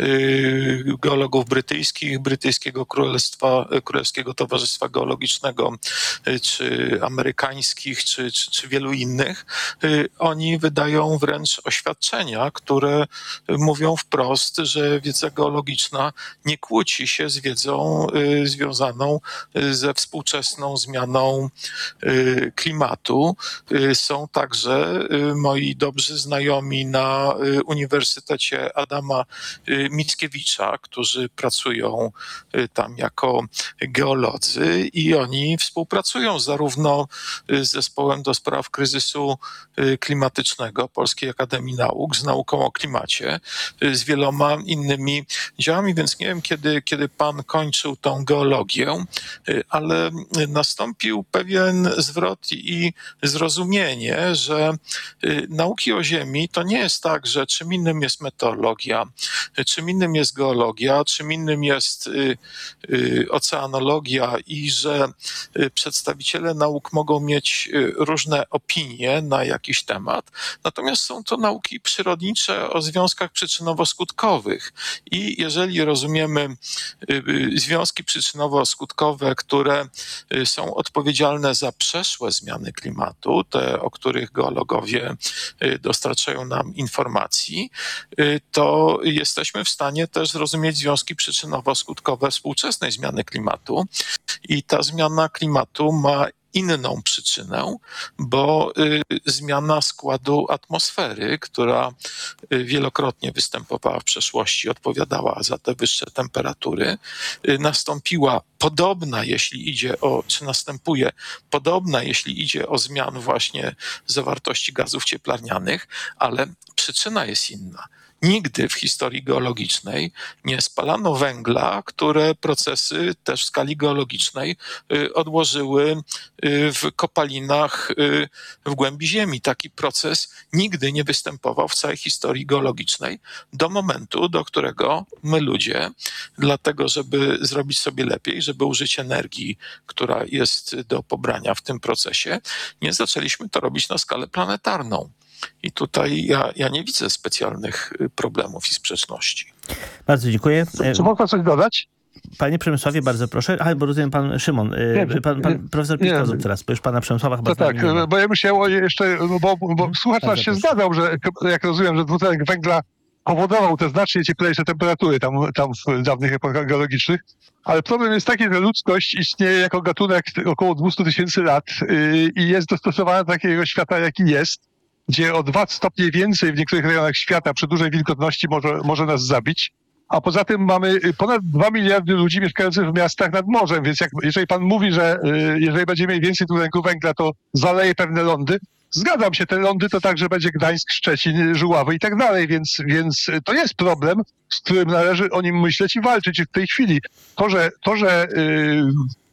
y, geologów brytyjskich, brytyjskiego królestwa, Królewskiego Towarzystwa Geologicznego, czy amerykańskich, czy, czy, czy wielu innych, oni wydają wręcz oświadczenia, które mówią wprost, że wiedza geologiczna nie kłóci się z wiedzą związaną ze współczesną zmianą klimatu. Są także moi dobrzy znajomi na Uniwersytecie Adama Mickiewicza, którzy pracują tam jako geolodzy i oni współpracują zarówno z zespołem do spraw kryzysu klimatycznego Polskiej Akademii Nauk, z nauką o klimacie, z wieloma innymi działami, więc nie wiem, kiedy, kiedy pan kończył tą geologię, ale nastąpił pewien zwrot i zrozumienie, że nauki o Ziemi to nie jest tak, że czym innym jest meteorologia, czym innym jest geologia, czym innym jest oceanologia i że przedstawiciele nauk mogą mieć różne opinie na jakiś temat, natomiast są to nauki przyrodnicze o związkach przyczynowo-skutkowych i jeżeli rozumiemy związki przyczynowo-skutkowe, które są odpowiedzialne za przeszłe zmiany klimatu, te, o których geologowie dostarczają nam informacji, to jesteśmy w stanie też zrozumieć związki przyczynowo-skutkowe współczesnej zmiany klimatu. I ta zmiana klimatu ma inną przyczynę, bo y, zmiana składu atmosfery, która y, wielokrotnie występowała w przeszłości, odpowiadała za te wyższe temperatury, y, nastąpiła podobna, jeśli idzie o, czy następuje podobna, jeśli idzie o zmian właśnie zawartości gazów cieplarnianych, ale przyczyna jest inna. Nigdy w historii geologicznej nie spalano węgla, które procesy też w skali geologicznej y, odłożyły y, w kopalinach y, w głębi Ziemi. Taki proces nigdy nie występował w całej historii geologicznej do momentu, do którego my ludzie, dlatego żeby zrobić sobie lepiej, żeby użyć energii, która jest do pobrania w tym procesie, nie zaczęliśmy to robić na skalę planetarną. I tutaj ja, ja nie widzę specjalnych y, problemów i sprzeczności. Bardzo dziękuję. Czy można coś dodać? Panie Przemysławie, bardzo proszę. A, bo rozumiem pan Szymon, y, nie, pan, pan nie, profesor Piskozub teraz, bo już pana Przemysława chyba To tak, bo ja bym chciał jeszcze, bo, bo słuchacz nasz się proszę. zgadzał, że jak rozumiem, że dwutlenek węgla powodował te znacznie cieplejsze temperatury tam, tam w dawnych epokach geologicznych, ale problem jest taki, że ludzkość istnieje jako gatunek około 200 tysięcy lat yy, i jest dostosowana do takiego świata, jaki jest, gdzie o dwa stopnie więcej w niektórych rejonach świata przy dużej wilgotności może, może nas zabić. A poza tym mamy ponad 2 miliardy ludzi mieszkających w miastach nad morzem, więc jak, jeżeli pan mówi, że y, jeżeli będziemy mieli więcej dwutlenku węgla, to zaleje pewne lądy, zgadzam się, te lądy to także będzie Gdańsk, Szczecin, Żuławy i tak dalej, więc, więc to jest problem, z którym należy o nim myśleć i walczyć w tej chwili. To, że, to, że y,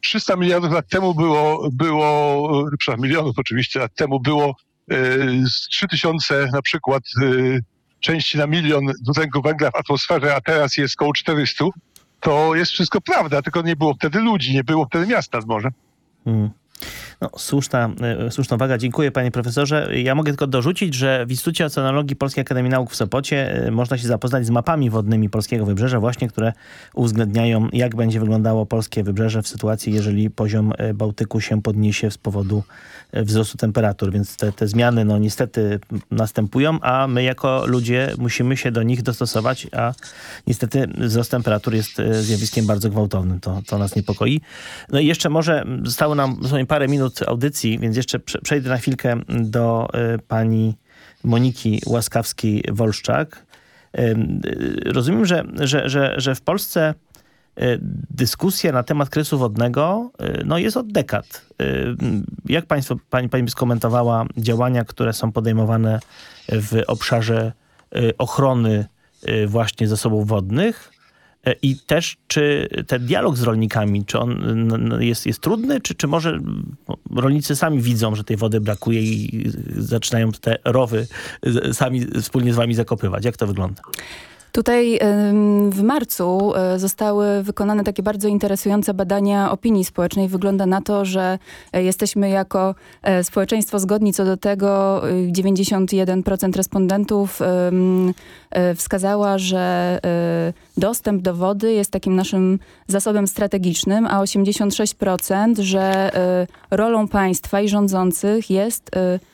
300 miliardów lat temu było, było, przepraszam, milionów oczywiście lat temu było y, z 3000 na przykład y, części na milion dwutlenku węgla w atmosferze, a teraz jest około 400, to jest wszystko prawda, tylko nie było wtedy ludzi, nie było wtedy miasta nad morzem. Hmm. No, słuszna, e, słuszna uwaga. Dziękuję panie profesorze. Ja mogę tylko dorzucić, że w Instytucie Oceanologii Polskiej Akademii Nauk w Sopocie e, można się zapoznać z mapami wodnymi polskiego wybrzeża właśnie, które uwzględniają jak będzie wyglądało polskie wybrzeże w sytuacji, jeżeli poziom e, Bałtyku się podniesie z powodu wzrostu temperatur, więc te, te zmiany no niestety następują, a my jako ludzie musimy się do nich dostosować, a niestety wzrost temperatur jest zjawiskiem bardzo gwałtownym. To, to nas niepokoi. No i jeszcze może zostało nam parę minut audycji, więc jeszcze przejdę na chwilkę do y, pani Moniki Łaskawskiej-Wolszczak. Y, rozumiem, że, że, że, że w Polsce y, dyskusja na temat kryzysu wodnego no, jest od dekad. Jak państwo, pani, pani skomentowała działania, które są podejmowane w obszarze ochrony właśnie zasobów wodnych? I też, czy ten dialog z rolnikami, czy on jest, jest trudny, czy, czy może rolnicy sami widzą, że tej wody brakuje i zaczynają te rowy sami wspólnie z wami zakopywać? Jak to wygląda? Tutaj w marcu e, zostały wykonane takie bardzo interesujące badania opinii społecznej. Wygląda na to, że e, jesteśmy jako e, społeczeństwo zgodni co do tego. 91% respondentów wskazała, że dostęp do wody jest takim naszym zasobem strategicznym, a 86%, że rolą państwa i rządzących jest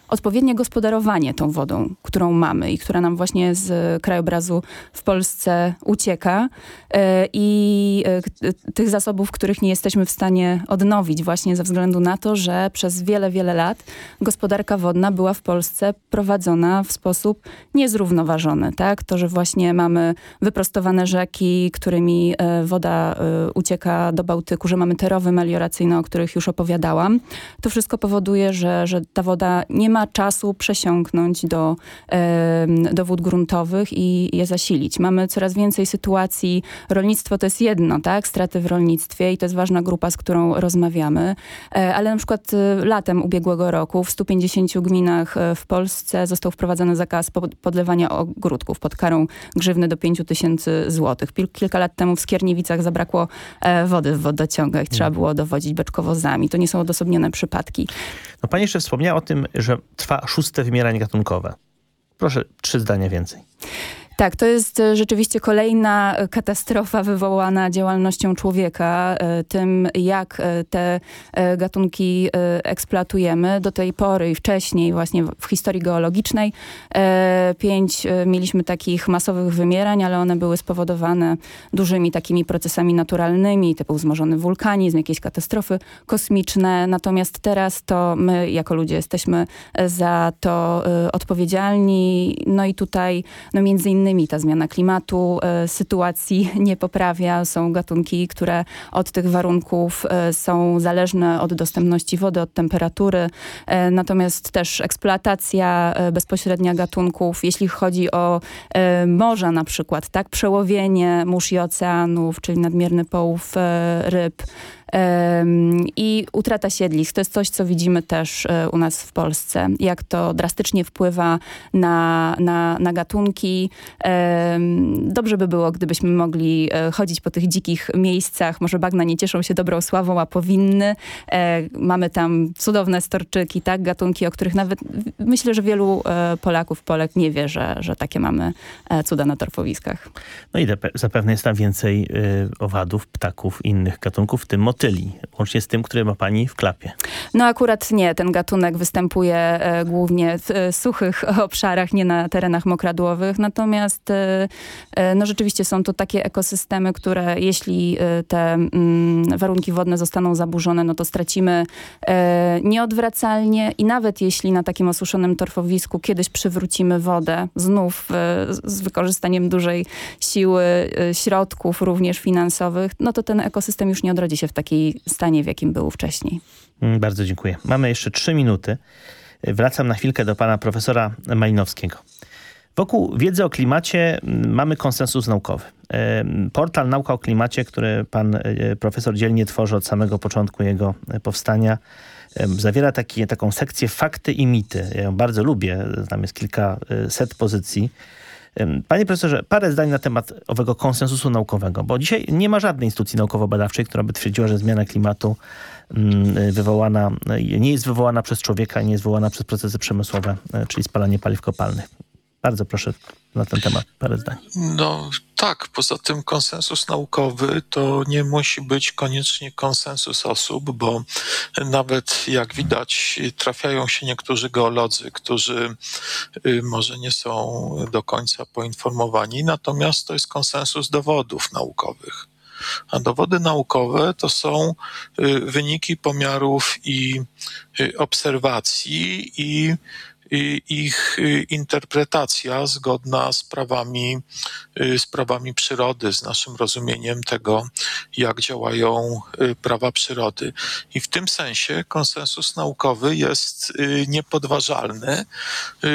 odpowiednie gospodarowanie tą wodą, którą mamy i która nam właśnie z krajobrazu w Polsce ucieka e, i e, tych zasobów, których nie jesteśmy w stanie odnowić właśnie ze względu na to, że przez wiele, wiele lat gospodarka wodna była w Polsce prowadzona w sposób niezrównoważony. Tak? To, że właśnie mamy wyprostowane rzeki, którymi e, woda ucieka do Bałtyku, że mamy te rowy melioracyjne, o których już opowiadałam, to wszystko powoduje, że, że ta woda nie ma czasu przesiąknąć do, do wód gruntowych i je zasilić. Mamy coraz więcej sytuacji, rolnictwo to jest jedno, tak, straty w rolnictwie i to jest ważna grupa, z którą rozmawiamy, e, ale na przykład e, latem ubiegłego roku w 150 gminach e, w Polsce został wprowadzony zakaz podlewania ogródków pod karą grzywny do 5 tysięcy złotych. Kilka lat temu w Skierniewicach zabrakło wody w wodociągach, trzeba było dowodzić beczkowozami. To nie są odosobnione przypadki. No pani jeszcze wspomniała o tym, że trwa szóste wymieranie gatunkowe. Proszę, trzy zdania więcej. Tak, to jest e, rzeczywiście kolejna e, katastrofa wywołana działalnością człowieka, e, tym jak te gatunki eksploatujemy. Do tej pory i wcześniej właśnie w historii geologicznej pięć mieliśmy takich masowych wymierań, ale one były spowodowane dużymi takimi procesami naturalnymi, typu wzmożony wulkanizm, jakieś katastrofy kosmiczne. Natomiast teraz to my jako ludzie jesteśmy za to odpowiedzialni. No i tutaj no między innymi innymi ta zmiana klimatu e, sytuacji nie poprawia. Są gatunki, które od tych warunków e, są zależne od dostępności wody, od temperatury. E, natomiast też eksploatacja bezpośrednia gatunków, jeśli chodzi o morza na przykład, tak, przełowienie mórz i oceanów, czyli nadmierny połów ryb, i utrata siedlisk to jest coś, co widzimy też e, u nas w Polsce. Jak to drastycznie wpływa na, na, na gatunki. Dobrze by było, gdybyśmy mogli e, chodzić po tych dzikich miejscach. Może bagna nie cieszą się dobrą sławą, a powinny. E, mamy tam cudowne storczyki, tak? Gatunki, o których nawet myślę, że wielu Polaków, Polek nie wie, że, że takie mamy cuda na torfowiskach. No i zapewne jest tam więcej owadów, ptaków innych gatunków, w tym motyli, łącznie z tym, który ma pani w klapie. No akurat nie, ten gatunek występuje e, głównie w e, suchych obszarach, nie na terenach mokradłowych, natomiast e, e, no rzeczywiście są to takie ekosystemy, które jeśli e, te mm, warunki wodne zostaną zaburzone, no to stracimy e, nieodwracalnie i nawet jeśli na takim osuszonym torfowisku kiedyś przywrócimy wodę, znów z wykorzystaniem dużej siły, środków również finansowych, no to ten ekosystem już nie odrodzi się w takiej takiej stanie, w jakim był wcześniej. Mm, bardzo dziękuję. Mamy jeszcze trzy minuty. Wracam na chwilkę do pana profesora Malinowskiego. Wokół wiedzy o klimacie mm, mamy konsensus naukowy. Portal Nauka o Klimacie, który pan e, profesor dzielnie tworzy od samego początku jego e, powstania, zawiera taki, taką sekcję fakty i mity. Ja ją bardzo lubię, tam jest kilka e, set pozycji. Panie profesorze, parę zdań na temat owego konsensusu naukowego, bo dzisiaj nie ma żadnej instytucji naukowo-badawczej, która by twierdziła, że zmiana klimatu mm, wywołana, nie jest wywołana przez człowieka, nie jest wywołana przez procesy przemysłowe, e, czyli spalanie paliw kopalnych. Bardzo proszę na ten temat parę zdań. No tak, poza tym konsensus naukowy to nie musi być koniecznie konsensus osób, bo nawet jak widać trafiają się niektórzy geolodzy, którzy y, może nie są do końca poinformowani, natomiast to jest konsensus dowodów naukowych. A dowody naukowe to są y, wyniki pomiarów i y, obserwacji i ich y, interpretacja zgodna z prawami, y, z prawami przyrody, z naszym rozumieniem tego, jak działają y, prawa przyrody. I w tym sensie konsensus naukowy jest niepodważalny.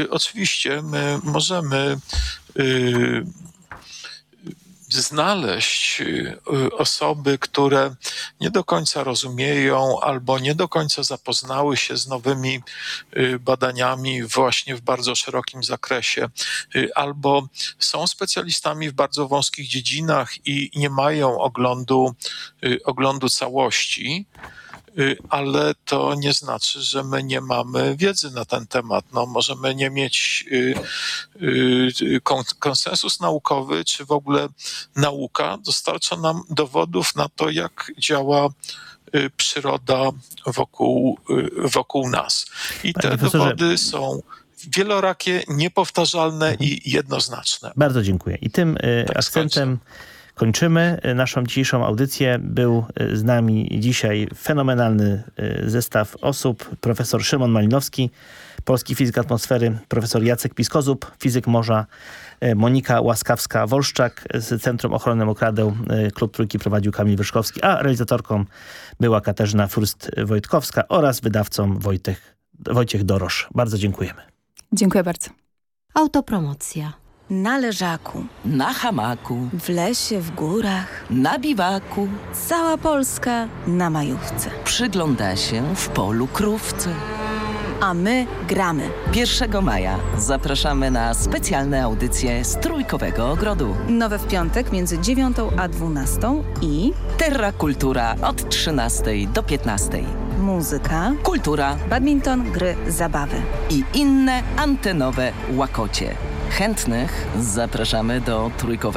Oczywiście my możemy znaleźć y, osoby, które nie do końca rozumieją albo nie do końca zapoznały się z nowymi y, badaniami właśnie w bardzo szerokim zakresie, y, albo są specjalistami w bardzo wąskich dziedzinach i nie mają oglądu, oglądu całości. Y, ale to nie znaczy, że my nie mamy wiedzy na ten temat. No, możemy nie mieć y, y, konsensus naukowy, czy w ogóle nauka dostarcza nam dowodów na to, jak działa przyroda wokół, wokół nas. I Panie te profesorze- dowody są wielorakie, niepowtarzalne i jednoznaczne. Bardzo dziękuję. I tym y, akcentem kończymy y, naszą dzisiejszą audycję. Był y, z nami dzisiaj fenomenalny y, zestaw osób. Profesor Szymon Malinowski, polski fizyk atmosfery, profesor Jacek Piskozub, fizyk morza, Monika Łaskawska-Wolszczak z Centrum Ochrony Mokradeł. Klub Trójki prowadził Kamil Wyszkowski, a realizatorką była Katarzyna Frust-Wojtkowska oraz wydawcą Wojtek, Wojciech Dorosz. Bardzo dziękujemy. Dziękuję bardzo. Autopromocja. Na leżaku, Na hamaku, w lesie, w górach, na biwaku, cała Polska na majówce. przygląda się w polu krówce. A my gramy. 1 maja zapraszamy na specjalne audycje z Trójkowego Ogrodu. Nowe w piątek między 9 a 12 i Terra Kultura od 13 do 15. muzyka, Kultura badminton, gry, zabawy. i inne antenowe łakocie. Chętnych zapraszamy do Trójkowego